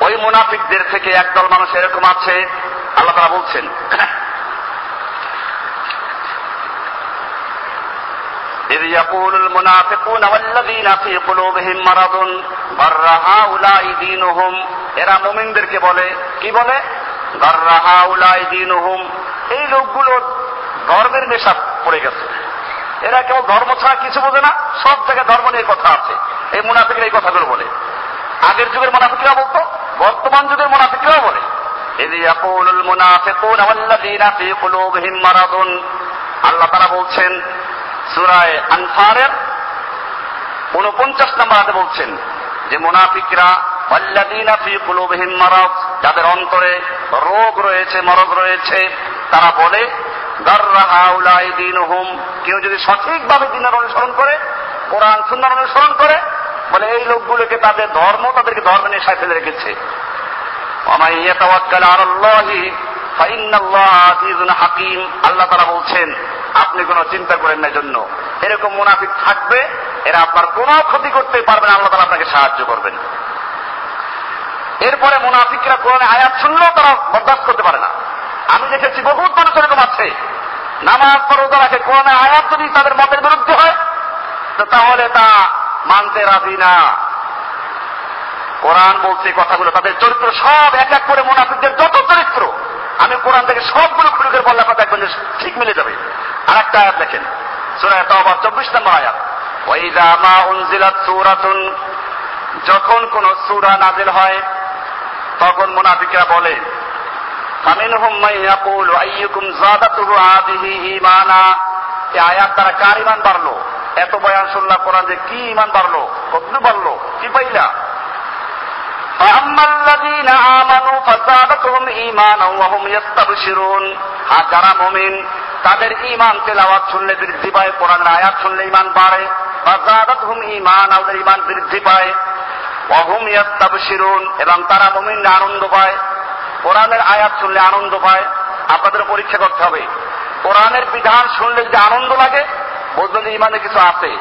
ওই মুনাফিকদের থেকে একদল মানুষ এরকম আছে আল্লাহ তারা বলছেন إذ يقول المنافقون والذين في قلوبهم مرض غر هؤلاء دينهم এরা মুমিনদেরকে বলে কি বলে غر هؤلاء دينهم এই লোকগুলো ধর্মের নেশা পড়ে গেছে এরা কেবল ধর্ম ছাড়া কিছু বোঝে না সব জায়গায় ধর্ম নিয়ে কথা আছে এই মুনাফিকের এই কথাগুলো বলে আগের যুগের মুনাফিকরা বলতো বর্তমান যুগের মুনাফিকরাও বলে إذ يقول المنافقون والذين في قلوبهم مرض আল্লাহ তারা বলছেন সুরায় আনফারের উনপঞ্চাশ নম্বর হাতে বলছেন যে মুনাফিকরা অল্লাদিনা ফি কুলুবহিম মারাদ যাদের অন্তরে রোগ রয়েছে মরদ রয়েছে তারা বলে দাররাহাউলাই দিনহুম কেউ যদি সঠিকভাবে দিনের অনুসরণ করে কোরআন সুন্নার অনুসরণ করে বলে এই লোকগুলোকে তাদের ধর্ম তাদেরকে ধর্ম নিয়ে সাথে রেখেছে। হাকিম। আল্লাহ তারা বলছেন, আপনি কোনো চিন্তা করেন না জন্য এরকম মুনাফিক থাকবে, এরা আপনার কোন ক্ষতি করতে পারবে না, আল্লাহ তারা আপনাকে সাহায্য করবেন। এরপরে মুনাফিকরা কোরআনে আয়াত শুনলেও তারা বরদাস্ত করতে পারে না। আমি দেখেছি বহু মানুষ এরকম আছে। নামাজ পড়ে তারা কোরআনে আয়াত যদি তাদের মতের বিরুদ্ধে হয়, তো তাহলে তা মানতে রাজি না। কোরআন বলছে কথাগুলো, তাদের চরিত্র সব এক এক করে মুনাফিকদের যত চরিত্র, আমি কোরআন থেকে সবগুলো খুলে করে বললে কথা দেখবেন ঠিক মিলে যাবে। আর একটা আয়াত দেখেন, সুরায় তওবা চব্বিশ নম্বর আয়াত। ওয়াইদা মা উনজিলাত সূরাতুন, যখন কোন সূরা নাজিল হয়, তখন মুনাফিকরা বলে, ফামিনহুম মান ইয়াকুলু, আইয়ুকুম যাদাতুহু হাদিহি ঈমানা? এই আয়াত দ্বারা কার ঈমান বাড়লো? এত বয়ান শুনলাম কোরআন যে কি ঈমান বাড়লো কত বাড়লো কি পাইলা فأما الذين آمنوا فزادتهم إيمانا وهم يستبشرون হ্যাঁ যারা মুমিন তাদের ঈমান তেলাওয়াত শুনলে বৃদ্ধি পায় কোরআনের আয়াত শুনলে ঈমান বাড়ে ফাজাদাতহুম ঈমান ওদের ঈমান বৃদ্ধি পায় ওয়াহুম ইয়াস্তাবশিরুন এবং তারা মুমিনরা আনন্দ পায় কোরআনের আয়াত শুনলে আনন্দ পায় আপনাদের পরীক্ষা করতে হবে কোরআনের বিধান শুনলে যদি আনন্দ লাগে বুঝবেন ইমানে কিছু আছে।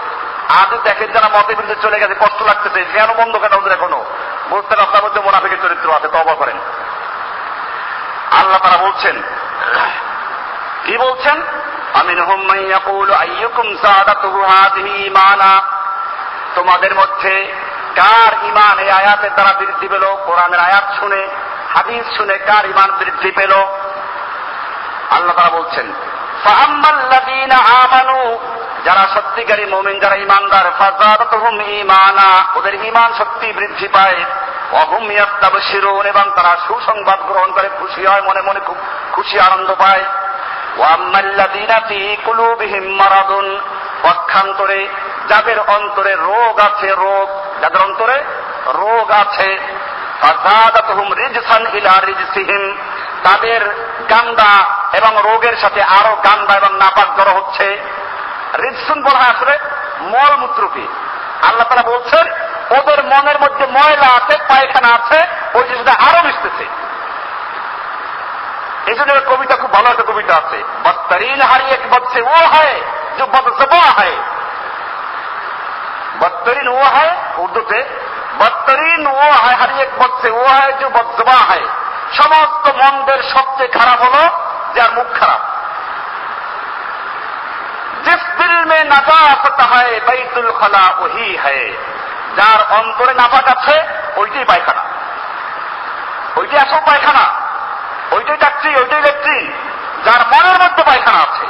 আজ দেখেন যারা মতের বিরুদ্ধে চলে গেছে, কষ্ট লাগতেছে। কেন বন্ধ কেন ওদের এখনও? বুঝতে আপনার মধ্যে মোনাফিকের চরিত্র আছে তবা করেন। আল্লাহ তারা বলছেন, কি বলছেন? আমি তোমাদের মধ্যে কার ইমান এই আয়াতের দ্বারা বৃদ্ধি পেল? কোরআনের আয়াত শুনে, হাদিস শুনে কার ইমান বৃদ্ধি পেল? আল্লাহ তারা বলছেন যারা সত্যিকারী মুমিন, যারা ইমানদার ফাজাদাতুহুম ইমানা ওদের ইমান শক্তি বৃদ্ধি পায়। অহুম ইয়াস্তাবশিরুন, এবং তারা সুসংবাদ গ্রহণ করে, খুশি হয়, মনে মনে খুব খুশি, আনন্দ পায়। ওয়াম্মাল্লাযীনা ফী কুলুবিহিম মারাদুন, পক্ষান্তরে যাদের অন্তরে রোগ আছে, রোগ, যাদের অন্তরে রোগ আছে ফাজাদাতুহুম রিজসান ইলা রিজসিহিম, তাদের গান্দা এবং রোগের সাথে আরও গান্দা এবং নাপাক জড়ো হচ্ছে। রিজসুন বলা হয় আসলে মলমূত্রকে আল্লাহ তারা বলছেন ওদের মনের মধ্যে ময়লা আছে পায়খানা আছে ওই জিনিসটা আরো মিশতেছে এই জন্য ওই কবিতা খুব ভালো একটা কবিতা আছে বত্তরিন হারিয়ে বচ্ছে ও হয় যে বদজবা হয় बदतरीन वो है उर्दू से बदतरीन वो है हर एक बद से वो है जो बदजबा है সমস্ত মন্দের সবচেয়ে খারাপ হলো যার মুখ খারাপ দিল হয় বাইতুল খলা ওহি হয় যার অন্তরে নাপাক আছে, ওইটাই পায়খানা। ওইটাই আসল পায়খানা। ওইটাই ট্যাক্সি ওইটাই ল্যাট্রিন যার মনের মধ্যে পায়খানা আছে।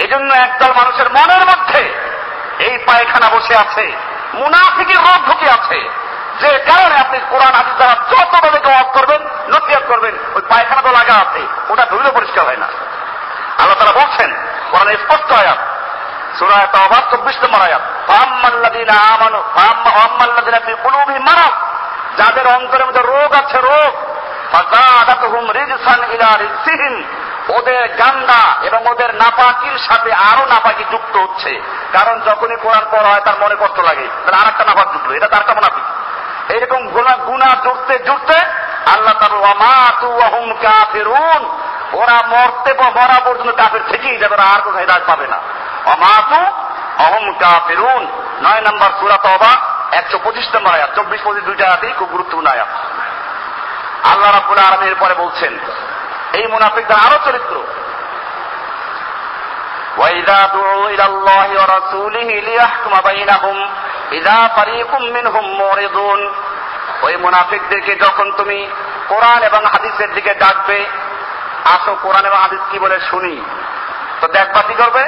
এই জন্য একদল মানুষের মনের মধ্যে এই পায়খানা বসে আছে। মুনাফিকের রোগ ঢুকে আছে। যে কারণে আপনি কোরআন হাদিস দ্বারা যত তাদেরকে অফ করবেন, নসিহত করবেন, ওই পায়খানা তো লাগা আছে, ওটা ধুইলে পরিষ্কার হয় না। আল্লাহ তারা বলছেন, কোরআন স্পষ্ট আয়াত সুরায় তাওবা চব্বিশ নম্বর আয়াত ফাম্মাল্লাযীনা আমানু ফি কুলুবিহিম মারাদ, যাদের অন্তরের মধ্যে রোগ আছে, রোগ ফাজাদাতুহুম রিজসান ইলা রিজসিহিম, ওদের গান্দা এবং ওদের নাপাকির সাথে আরও নাপাকি যুক্ত হচ্ছে। কারণ যখনই কোরআন পড়া হয়, তার মনে কষ্ট লাগে। তাহলে আর একটা নাপাক যুক্ত, এটা তার কেমন নাপিক এইরকম গুণা গুণা জুড়তে জুড়তে আল্লাহ তার ওয়ামাতু ওয়াহুম কাফিরুন। ওরা মরতে মরা পর্যন্ত কাফের থেকেই যাবে আর কোথায় রাজ পাবে না। অমাতু অহম কাফিরুন নয় নম্বর সুরা তবা একশো পঁচিশ নম্বর আয়াত চব্বিশ পঁচিশ দুইটা আয়াতেই খুব গুরুত্বপূর্ণ আয়াত আল্লাহ রাব্বুল আলমীর পরে বলছেন এই মুনাফিকদের আরো চরিত্র وإذا دعوا إلى الله ورسوله ليحكم بينهم إذا فريق منهم معرضون ওই মুনাফিকদেরকে যখন তুমি কোরআন এবং হাদিসের দিকে ডাকবে আসো কোরআন এবং হাদিস কি বলে শুনি তো দেখবা কি করবে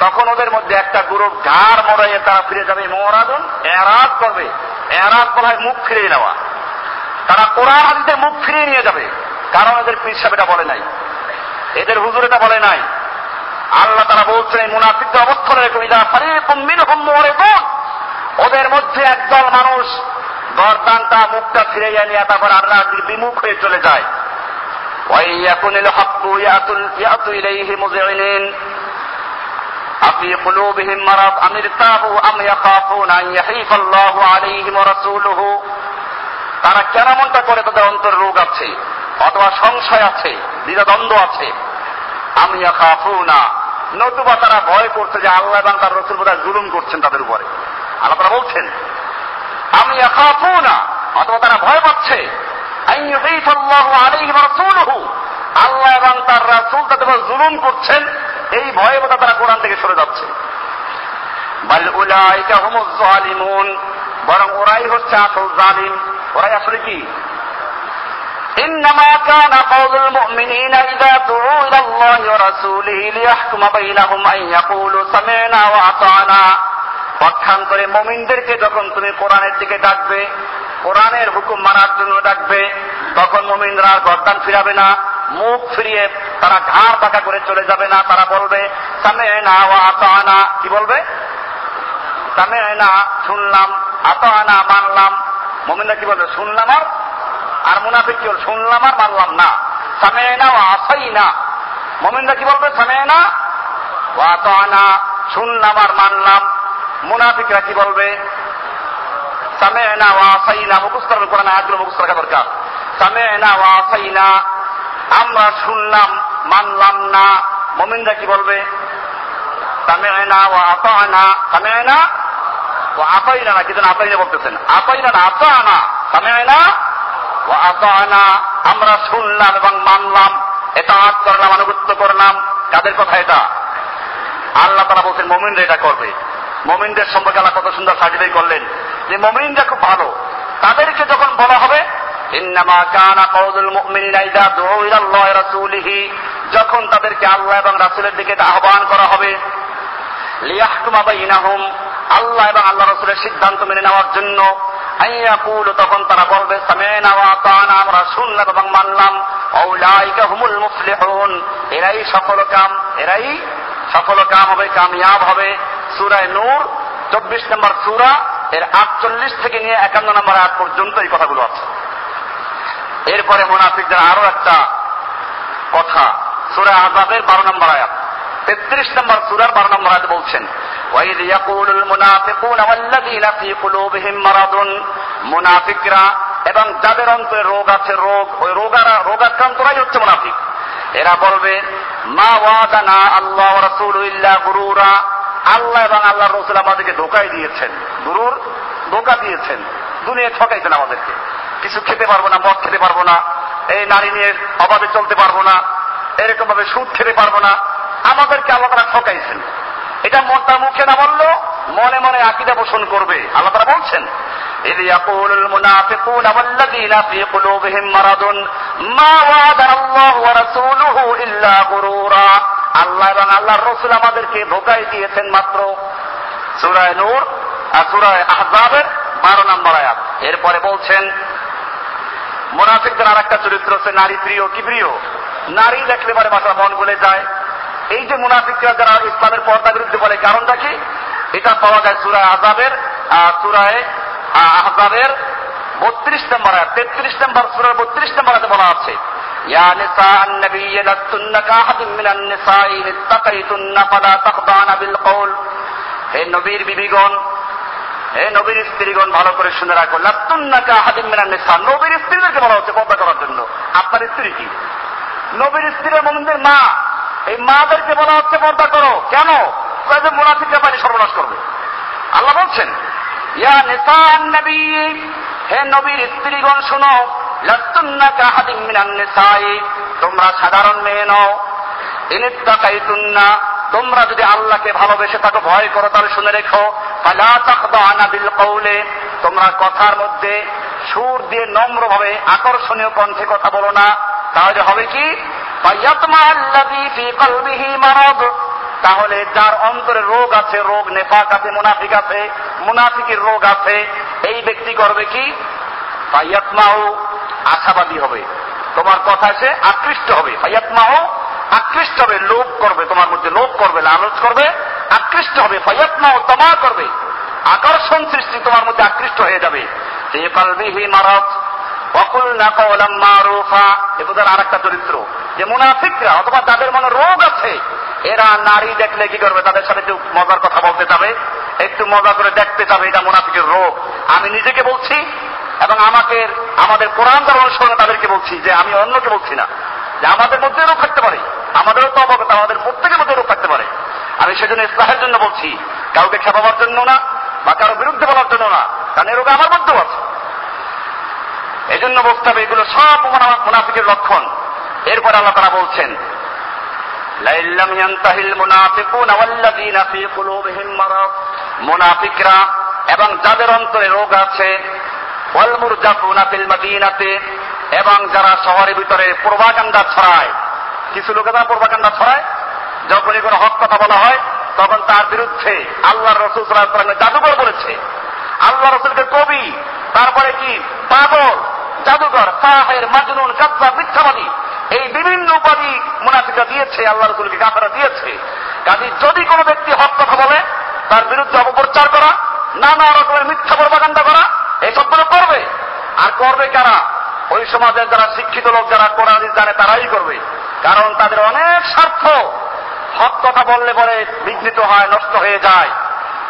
তখন ওদের মধ্যে একটা গ্রুপ ঘাড় মরাইয়ে তারা ফিরে যাবে মোরাদুন। এরাজ করবে। এরাজ বলা মুখ ফিরিয়ে নেওয়া। তারা কোরআন হাদিসের মুখ ফিরিয়ে নিয়ে যাবে। কারণ এদের পীর সাহেব বলে নাই। এদের হুজুর এটা বলে নাই। আল্লাহ তারা বলছেন, এই মুনাফিকদের অবস্থা রেখে ইদা ফারিকুম মিনহুম মুরিদুন। ওদের মধ্যে একদল মানুষ গরদানটা মুখটা ফিরে নিয়ে তারপর আল্লাহ বিমুখ হয়ে চলে যায়। ويكن الحق يأتوا إليه مذعنين أفي قلوبهم مرض أم ارتابوا أم يخافون أن يحيف الله عليهم ورسوله তারা কেন মনটা করে তাদের অন্তরে রোগ আছে অথবা সংশয় আছে দ্বিধাদ্বন্দ্ব আছে আমি খাফু না নতুবা তারা ভয় করছে যে আল্লাহ এবং তার রসুল বোধহয় জুলুম করছেন তাদের উপরে আল্লাহ তারা বলছেন আমি খাফু না অথবা তারা ভয় পাচ্ছে আল্লাহ এবং তার রাসুল তাদের উপর জুলুম করছেন এই ভয়ে বোধহয় তারা কোরআন থেকে সরে যাচ্ছে বাল উলাইকা হুমুজ জালিমুন বরং ওরাই হচ্ছে আসল জালিম ওরাই আসলে কি إنما كان قول المؤمنين إذا دعوا إلى الله ورسوله ليحكم بينهم أن يقولوا سمعنا وأطعنا পক্ষান্তরে মমিনদেরকে যখন তুমি কোরআনের দিকে ডাকবে কোরআনের হুকুম মানার জন্য ডাকবে, তখন মমিনরা গর্দান ফিরাবে না, মুখ ফিরিয়ে তারা ঘাড় পাকা করে চলে যাবে না, তারা বলবে সামে না ও আনা কি বলবে? সামে না শুনলাম আত আনা মানলাম। মমিনরা কি বলবে? শুনলাম আর আর মুনাফিক কি শুনলাম আর মানলাম না। সামে না ও আসাই না মমিনরা কি বলবে? সামে না ও আত আনা শুনলাম আর মানলাম। মুনাফিকরা কি বলবে? সামে না ও আসাই না মুখস্থ কোরআন আয়াতগুলো মুখস্থ রাখা দরকার সামে না ও আসাই না আমরা শুনলাম মানলাম না মমিনরা কি বলবে সামে না ও আতা না সামে না ও আতাই না কি যেন আতাই না বলতেছেন আতাই না আতা না সামে না ও আতা না আমরা শুনলাম এবং মানলাম এটা আত করলাম আনুগত্য করলাম কাদের কথা এটা আল্লাহ তারা বলছেন মমিনরা এটা করবে মমিনদের সম্পর্কে আল্লাহ কত সুন্দর সার্টিফাই করলেন যে মমিনরা খুব ভালো, তাদেরকে যখন বলা হবে, ইন্নামা কানা কওলুল মুমিনিনা ইযা দুউ ইলাল্লাহি রাসূলিহি যখন তাদেরকে আল্লাহ এবং রাসূলের দিকে আহ্বান করা হবে, লিয়াহকুমা বাইনাহুম আল্লাহ এবং আল্লাহ রাসূলের সিদ্ধান্ত মেনে নেওয়ার জন্য আইয়াকুলু তখন তারা বলবে, সামিনা ওয়া আতানা, আমরা শুনলাম এবং মানলাম, আউলাইকা হুমুল মুফলিহুন এরাই সফল কাম, এরাই সফল কাম হবে, কামিয়াব হবে। সূরায়ে নূর, চব্বিশ নম্বর সূরা এর আটচল্লিশ থেকে নিয়ে একান্ন নম্বর আয়াত পর্যন্ত এই কথাগুলো আছে এরপরে মোনাফিকদের আরো একটা কথা সুরা আজাবের বারো নম্বর আয়াত তেত্রিশ নম্বর সুরার বারো নম্বর আয়াত বলছেন وَإِذْ يَقُولُ الْمُنَافِقُونَ وَالَّذِينَ فِي قُلُوبِهِم مَّرَضٌ মুনাফিকরা এবং যাদের অন্তরে রোগ আছে রোগ ওই রোগারা রোগাক্রান্তরাই হচ্ছে মুনাফিক এরা বলবে মা ওয়াদানা আল্লাহ রাসূলু ইল্লা গুরুরা আল্লাহ এবং আল্লাহ রসুল আমাদেরকে ধোকাই দিয়েছেন গুরুর ধোকা দিয়েছেন দুনিয়া ঠকাইছেন আমাদেরকে কিছু খেতে পারবো না মদ খেতে পারবো না এই নারী নিয়ে অবাধে চলতে পারবো না এরকম ভাবে সুদ খেতে পারবো না আমাদেরকে আল্লাহ তারা ঠকাইছেন এটা মনটা মুখে না বললো মনে মনে আকিদা পোষণ করবে আল্লাহ তারা বলছেন إذ يقول المنافقون والذين في قلوبهم مرض ما وعدنا الله ورسوله إلا غرورا আল্লাহ এবং আল্লাহর রসুল আমাদেরকে ধোকাই দিয়েছেন মাত্র সুরায় নূর আর সুরায় আহজাবের বারো নম্বর আয়াত। এরপরে বলছেন, মোনাফিকদের আর একটা চরিত্র হচ্ছে নারী প্রিয় কি প্রিয়? নারী দেখলে পরে বাসা মন বলে যায়। এই যে মুনাফিকরা যারা ইসলামের পর্দা বিরুদ্ধে বলে, কারণটা কি? এটা পাওয়া যায় সুরায় আজাবের সুরায় আহজাবের বত্রিশ নম্বর আয়াত। তেত্রিশ নম্বর, সুরার বত্রিশ নম্বর বলা আছে। يا نساء النبي لستن كأحد من النساء إن اتقيتن فلا تخضعن بالقول হে নবীর বিবিগণ হে নবীর স্ত্রীগণ ভালো করে শুনে রাখো লাত্তুন্না কাহাদিম মিনান নিসা নবীর স্ত্রীদেরকে বলা হচ্ছে পর্দা করার জন্য আপনার স্ত্রী কি নবীর স্ত্রীর মন্দির মা এই মাদেরকে বলা হচ্ছে পর্দা করো কেন যে মুনাফিকরা পানি সর্বনাশ করবে আল্লাহ বলছেন ইয়া নিসা নবী হে নবীর স্ত্রীগণ শুনো তোমরা সাধারণ মেয়ে নও। তোমরা যদি আল্লাহকে ভালোবেসে থাকো, ভয় করো, তাহলে শুনে রেখো। ফালা তাখদানা বিল কওলে, তোমরা কথার মধ্যে সুর দিয়ে নম্রভাবে আকর্ষণীয় কণ্ঠে কথা বলো না। তাহলে হবে কি? তাহলে যার অন্তরে রোগ আছে, রোগ নেফাক আছে, মুনাফিক আছে, মুনাফিকের রোগ আছে, এই ব্যক্তি করবে কি? ফায়াতমাও আশাবাদী হবে। তোমার কথা সে আকৃষ্ট হবে। ফায়াতমাও আকৃষ্ট হবে, লোভ করবে তোমার মধ্যে, লোভ করবে, লালচ করবে, আকৃষ্ট হবে ফায়াতমাও তমা করবে। আকর্ষণ সৃষ্টি তোমার মধ্যে আকৃষ্ট হয়ে যাবে। কালবিহি মারত অকুল না কলাম মারুফা। এবার আর একটা চরিত্র। যে মুনাফিকরা অথবা তাদের মনে রোগ আছে, এরা নারী দেখলে কি করবে? তাদের সাথে একটু মজার কথা বলতে যাবে, একটু মজা করে দেখতে যাবে এটা মুনাফিকের রোগ। আমি নিজেকে বলছি, এবং আমাকে আমাদের কোরআন দ্বারা অনুসরণে তাদেরকে বলছি যে আমি অন্যকে বলছি না। যে আমাদের মধ্যে রোগ থাকতে পারে, আমাদেরও তো অবগত, আমাদের প্রত্যেকের মধ্যে রোগ থাকতে পারে। আমি সেজন্য ইসলাহের জন্য বলছি, কাউকে খেপাবার জন্য না, বা কারও বিরুদ্ধে বলার জন্য না, কারণ এ রোগ আমার মধ্যেও আছে। এই জন্য বলতে হবে এগুলো সব মুনা- মুনাফিকের লক্ষণ। এরপর আল্লাহ তারা বলছেন মুনাফিকরা এবং যাদের অন্তরে রোগ আছে এবং যারা শহরের ভিতরে প্রভাকাণ্ডা ছড়ায়, কিছু লোকে তারা প্রভাকাণ্ডা ছড়ায় যখনই কোনো হক কথা বলা হয়, তখন তার বিরুদ্ধে আল্লাহ রসুল জাদুকর বলেছে। আল্লাহ রসুলকে কবি, তারপরে কি? পাগল, জাদুঘর সাহের মাজনুন কাব্বা মিথ্যাবাদী, এই বিভিন্ন উপাধি মুনাফিকা দিয়েছে আল্লাহ রসুলকে কাফেরা দিয়েছে। কাজে যদি কোনো ব্যক্তি হক কথা বলে, তার বিরুদ্ধে অপপ্রচার করা, নানা রকমের মিথ্যা প্রপাগান্ডা করা এসবগুলো করবে। আর করবে কারা? ওই সমাজের যারা শিক্ষিত লোক, যারা কোরআন জানে, তারাই করবে। কারণ তাদের অনেক স্বার্থ। হক কথা বললে পরে বিঘ্নিত হয়, নষ্ট হয়ে যায়।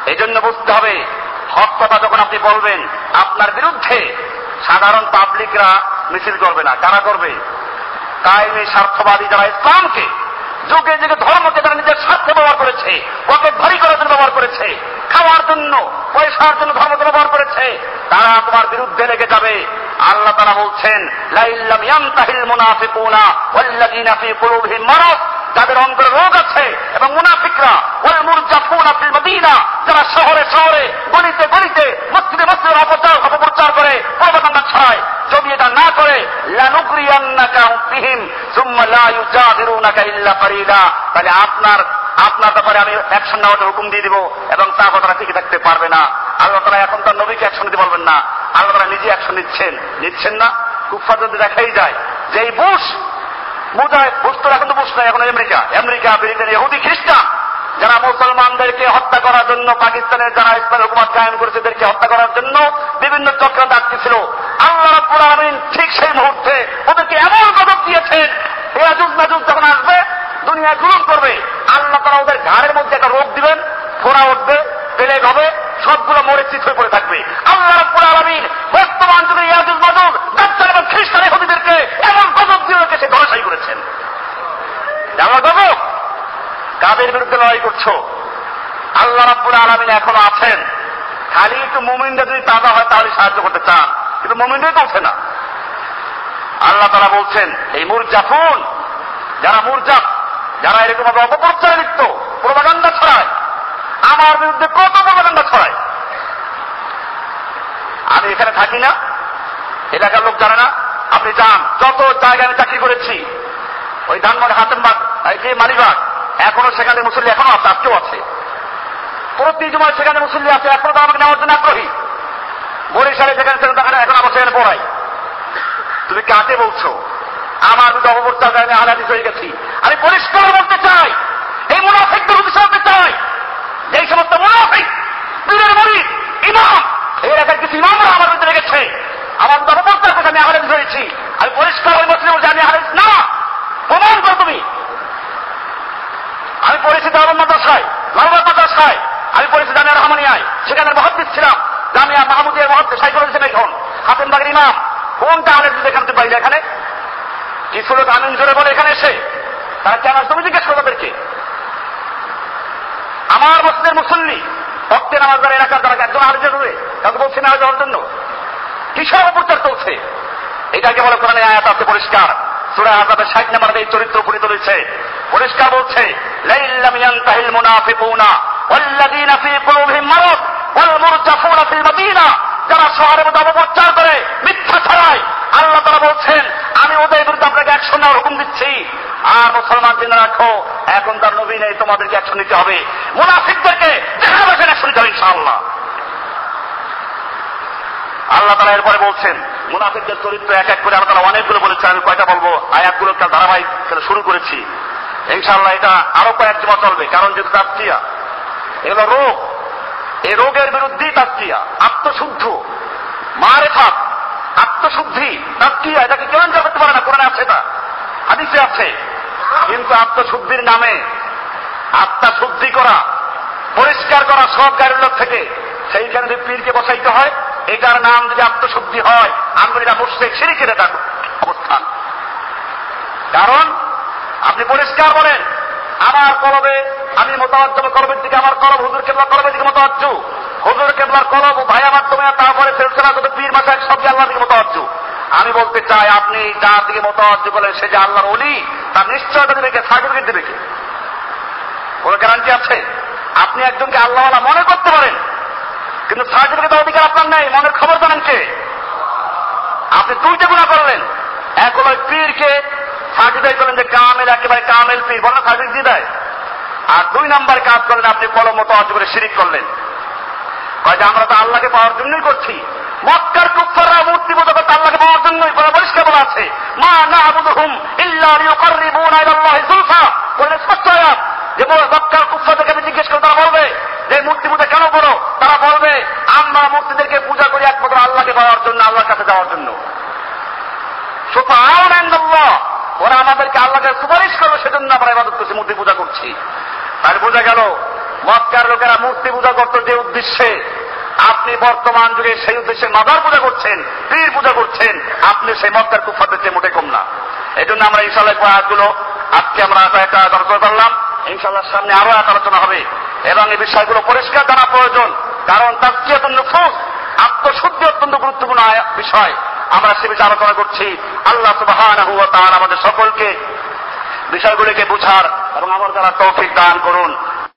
এই জন্য বুঝতে হবে, হক কথা যখন আপনি বলবেন, আপনার বিরুদ্ধে সাধারণ পাবলিকরা মিছিল করবে না। কারা করবে? কায়েমি স্বার্থবাদী যারা ইসলামকে যুগে যুগে ধর্মকে তারা নিজের স্বার্থে ব্যবহার করেছে পকেট ভারী করার জন্য ব্যবহার করেছে, খাওয়ার জন্য, পয়সার জন্য ধর্মকে ব্যবহার করেছে। তারা তোমার বিরুদ্ধে লেগে যাবে। আল্লাহ তারা বলছেন, লাইল্লাম ইয়ান্তাহিল মুনাফিকুনা ওয়াল্লাযীনা ফী কুলুবিহিম মারাদ। যাদের অন্তরে রোগ আছে এবং মুনাফিকরা, ওয়াল মুরজাফুনা ফিল মদিনা, যারা শহরে শহরে, গলিতে গলিতে, মসজিদে মসজিদে অপচার অপপ্রচার করে প্রভাকাণ্ডা ছড়ায় যদি এটা না করে লানুকরিয়ান্নাকা ফিহিম, সুম্মা লা ইউজাদিরুনাকা ইল্লা ফারিদা তাহলে আপনার আপনার ব্যাপারে আমি অ্যাকশন নেওয়ার হুকুম দিয়ে দিব এবং তা তারা টিকে থাকতে পারবে না। আল্লাহ তারা এখন তার নবীকে অ্যাকশন দিতে বলবেন না। আল্লাহ তারা নিজে অ্যাকশন নিচ্ছেন। নিচ্ছেন না? কুফার যদি দেখাই যায় যে এই বুশ মুজাহিদ বুশ তো এখন তো বুশ নাই এখন আমেরিকা। আমেরিকা, ব্রিটেন, ইহুদি, খ্রিস্টান, যারা মুসলমানদেরকে হত্যা করার জন্য, পাকিস্তানের যারা ইসলাম হুকুমত কায়েম করেছে, এদেরকে হত্যা করার জন্য বিভিন্ন চক্রান্ত আটকেছিল আল্লাহ রাব্বুল ঠিক সেই মুহূর্তে ওদেরকে এমন গজব দিয়েছেন ইয়াজুজ মাজুজ যখন আসবে দুনিয়া গ্রহণ করবে। আল্লাহ তারা ওদের ঘাড়ের মধ্যে একটা রোগ দিবেন, ফোড়া উঠবে পেলে হবে। সবগুলো মরে চিত হয়ে পড়ে থাকবে। আল্লাহ রাব্বুল আলামিন বর্তমান যুগে ইয়াজুজ মাজুজ দাজ্জাল এবং খ্রিস্টান ইহুদিদেরকে এমন গজব দিয়ে রেখেছে ধরাশায়ী করেছেন। আল্লাহ গজব? কাদের বিরুদ্ধে লড়াই করছ? আল্লাহ রাব্বুল আলামিন এখনও আছেন। খালি একটু মুমিনরা যদি তাজা হয়, তাহলে সাহায্য করতে চান। কিন্তু মুমিনরাই তো ওঠে না। আল্লাহ তারা বলছেন, এই মুরজাফুন, যারা মুরজাফ, যারা এরকম ভাবে অপপ্রচারে প্রভাকাণ্ডা ছড়ায় আমার বিরুদ্ধে কত প্রভাকাণ্ডা ছড়ায় আমি এখানে থাকি না। এলাকার লোক জানে না। আপনি যান। যত জায়গায় আমি চাকরি করেছি, ওই ধানবাগ, হাতেমবাগ কি মালিবাগ এখনও সেখানে মুসল্লি এখনও আছে, আজকেও আছে। প্রতি জমায় সেখানে মুসল্লি আছে, এখনও তো আমাকে নেওয়ার জন্য আগ্রহী। বরিশালে যেখানে সেখানে দেখানো এখন আমার সেখানে পড়াই। তুমি কাকে বলছো? আমার যদি অপপ্রচার আমি হয়ে গেছি। আমি পরিষ্কার বলতে চাই। এই মুনাফিকদের করতে চাই। এই সমস্ত মুনাফিক পীরের কিছু ইমামরা আমার ভিতরে গেছে। আমার অপপ্রচার করে আমি আহলাদিস হয়েছি। আমি পরিষ্কার ওই মুসলিম আমি আহলাদিস না। প্রমাণ করো তুমি। আমি পড়েছি দারুল মাদ্রাসায় লালবাগ মাদ্রাসায়। আমি পরিচিত জামিয়া রহমানিয়ায়। সেখানে মহাদ্দিস ছিলাম, জামিয়া মাহমুদিয়া মহাদ্দিস সাই করেছেন এখন হাতেমবাগের ইমাম। কোনটা আলে দেখাতে পাইলে এখানে? কিছু লোক আমিন জোরে বলে এখানে এসে? তারা কেন তুমি জিজ্ঞেস করো তাদেরকে। আমার মসজিদের মুসল্লি, ভক্তের আমার যারা এলাকার যারা একজন আরেকজন হবে তাকে বলছে না যাওয়ার জন্য। কিসের অপপ্রচার চলছে? এটাকে বলে কোরআনে আয়াত আছে পরিষ্কার। সুরা আজাবের ষাট নাম্বার এই চরিত্র উপনীত রয়েছে পরিষ্কার বলছে লাইল্লাম ইয়ান্তাহিল মুনাফিকুনা ফী কুলুবিহিম মারাদ ওয়াল মুরজাফুনা ফিল মাদিনা। যারা শহরের মধ্যে অপপ্রচার করে, মিথ্যা ছড়ায়, আল্লাহ তারা বলছেন, আমি ওদের বিরুদ্ধে আপনাকে অ্যাকশন নেওয়ার হুকুম দিচ্ছি। আর মুসলমান জেনে রাখো এখন তার নবী নেই, তোমাদেরকে অ্যাকশন নিতে হবে। মুনাফিকদেরকে যেখানে বসেন অ্যাকশন নিতে হবে, ইনশাআল্লাহ। আল্লাহ তালা এরপরে বলছেন, মুনাফিকদের চরিত্র এক এক করে আল্লাহ অনেকগুলো বলেছেন, আমি কয়টা বলব? আয়াতগুলো তার ধারাবাহিক শুরু করেছি। ইনশাআল্লাহ এটা আরও কয়েক জমা চলবে, কারণ যেহেতু তাস্তিয়া এগুলো রোগ। এই রোগের বিরুদ্ধেই তাস্তিয়া আত্মশুদ্ধ। মারে থাক, আত্মশুদ্ধি তাস্তিয়া এটাকে কেউ করতে পারে না, কোরআনে আছে এটা, হাদিসে আছে। কিন্তু আত্মশুদ্ধির নামে আত্মা শুদ্ধি করা, পরিষ্কার করা সব গাড়ির থেকে, সেইখানে যদি পীরকে বসাইতে হয়, এটার নাম যদি আত্মশুদ্ধি হয় আমি না মুসলিক সিরিকের এটা অবস্থান। কারণ, আপনি পরিষ্কার বলেন, আমার কলবে আমি মোতাবাজ্য কলবের দিকে আমার কলব, হুজুর কেবলা কলবের দিকে মোতাবাজ্য। হুজুর কেবলার কলব ভাই আমার তুমি তারপরে কত পীর মাসায় সবই আল্লাহ দিকে মতো মোতাবাজ্য। আমি বলতে চাই, আপনি যার দিকে মোতাবাজ্য বলেন, সে যে আল্লাহর অলি তার নিশ্চয়তা দেবে কে? সার্টিফিকেট দেবে কে? কোনো গ্যারান্টি আছে? আপনি একজনকে আল্লাহ মনে করতে পারেন, কিন্তু সার্টিফিকেট অধিকার আপনার নেই, মনের খবর জানেন কে? আপনি দুইটা গুণা করলেন। এক হলো পীরকে সার্টিফাই করলেন যে কামেল, একেবারে কামেল পীর বলেন সার্টিফিকেট দিয়ে দেয়। আর দুই নাম্বার কাজ করলেন, আপনি কলম মতো অর্জ করে শিরিক করলেন। হয়তো আমরা তো আল্লাহকে পাওয়ার জন্যই করছি। মক্কার কুফাররা মূর্তি পূজা করতে আল্লাহকে পাওয়ার জন্যই পরিষ্কার বলা আছে। মা না আবুদুহুম ইল্লা লিয়ুকাররিবুনা ইলাল্লাহি যুলফা বলে স্পষ্ট আয়াত। যে মক্কার কুফারদেরকে আমি জিজ্ঞেস করে তারা বলবে, যে মূর্তি পূজা কেন করো? তারা বলবে, আমরা মূর্তিদেরকে পূজা করি একমাত্র আল্লাহকে পাওয়ার জন্য, আল্লাহর কাছে যাওয়ার জন্য। আল্লাহ! ওরা আমাদেরকে আল্লাহকে সুপারিশ করল সেজন্য আমরা ইবাদত করছি, মূর্তি পূজা করছি। তাহলে বোঝা গেল, মক্কার লোকেরা মূর্তি পূজা করতো যে উদ্দেশ্যে। আপনি বর্তমান যুগে সেই উদ্দেশ্যে মাদার পূজা করছেন, পীর পূজা করছেন, আপনি সেই মক্কার কুফাদের চেয়ে মোটে কম না। এই জন্য আমরা ইনশাল্লাহ কয়েকগুলো আজকে আমরা কয়েকটা আলোচনা করলাম। ইনশাল্লাহ সামনে আরও এক আলোচনা হবে। এবং এই বিষয়গুলো পরিষ্কার জানা প্রয়োজন, কারণ তাস্কিয়াতুন নুফুস আত্মশুদ্ধি অত্যন্ত গুরুত্বপূর্ণ বিষয়। আমরা সে বিষয়ে আলোচনা করছি। আল্লাহ তাআলা আমাদের সকলকে বিষয়গুলিকে বুঝার এবং আমার দ্বারা তৌফিক দান করুন।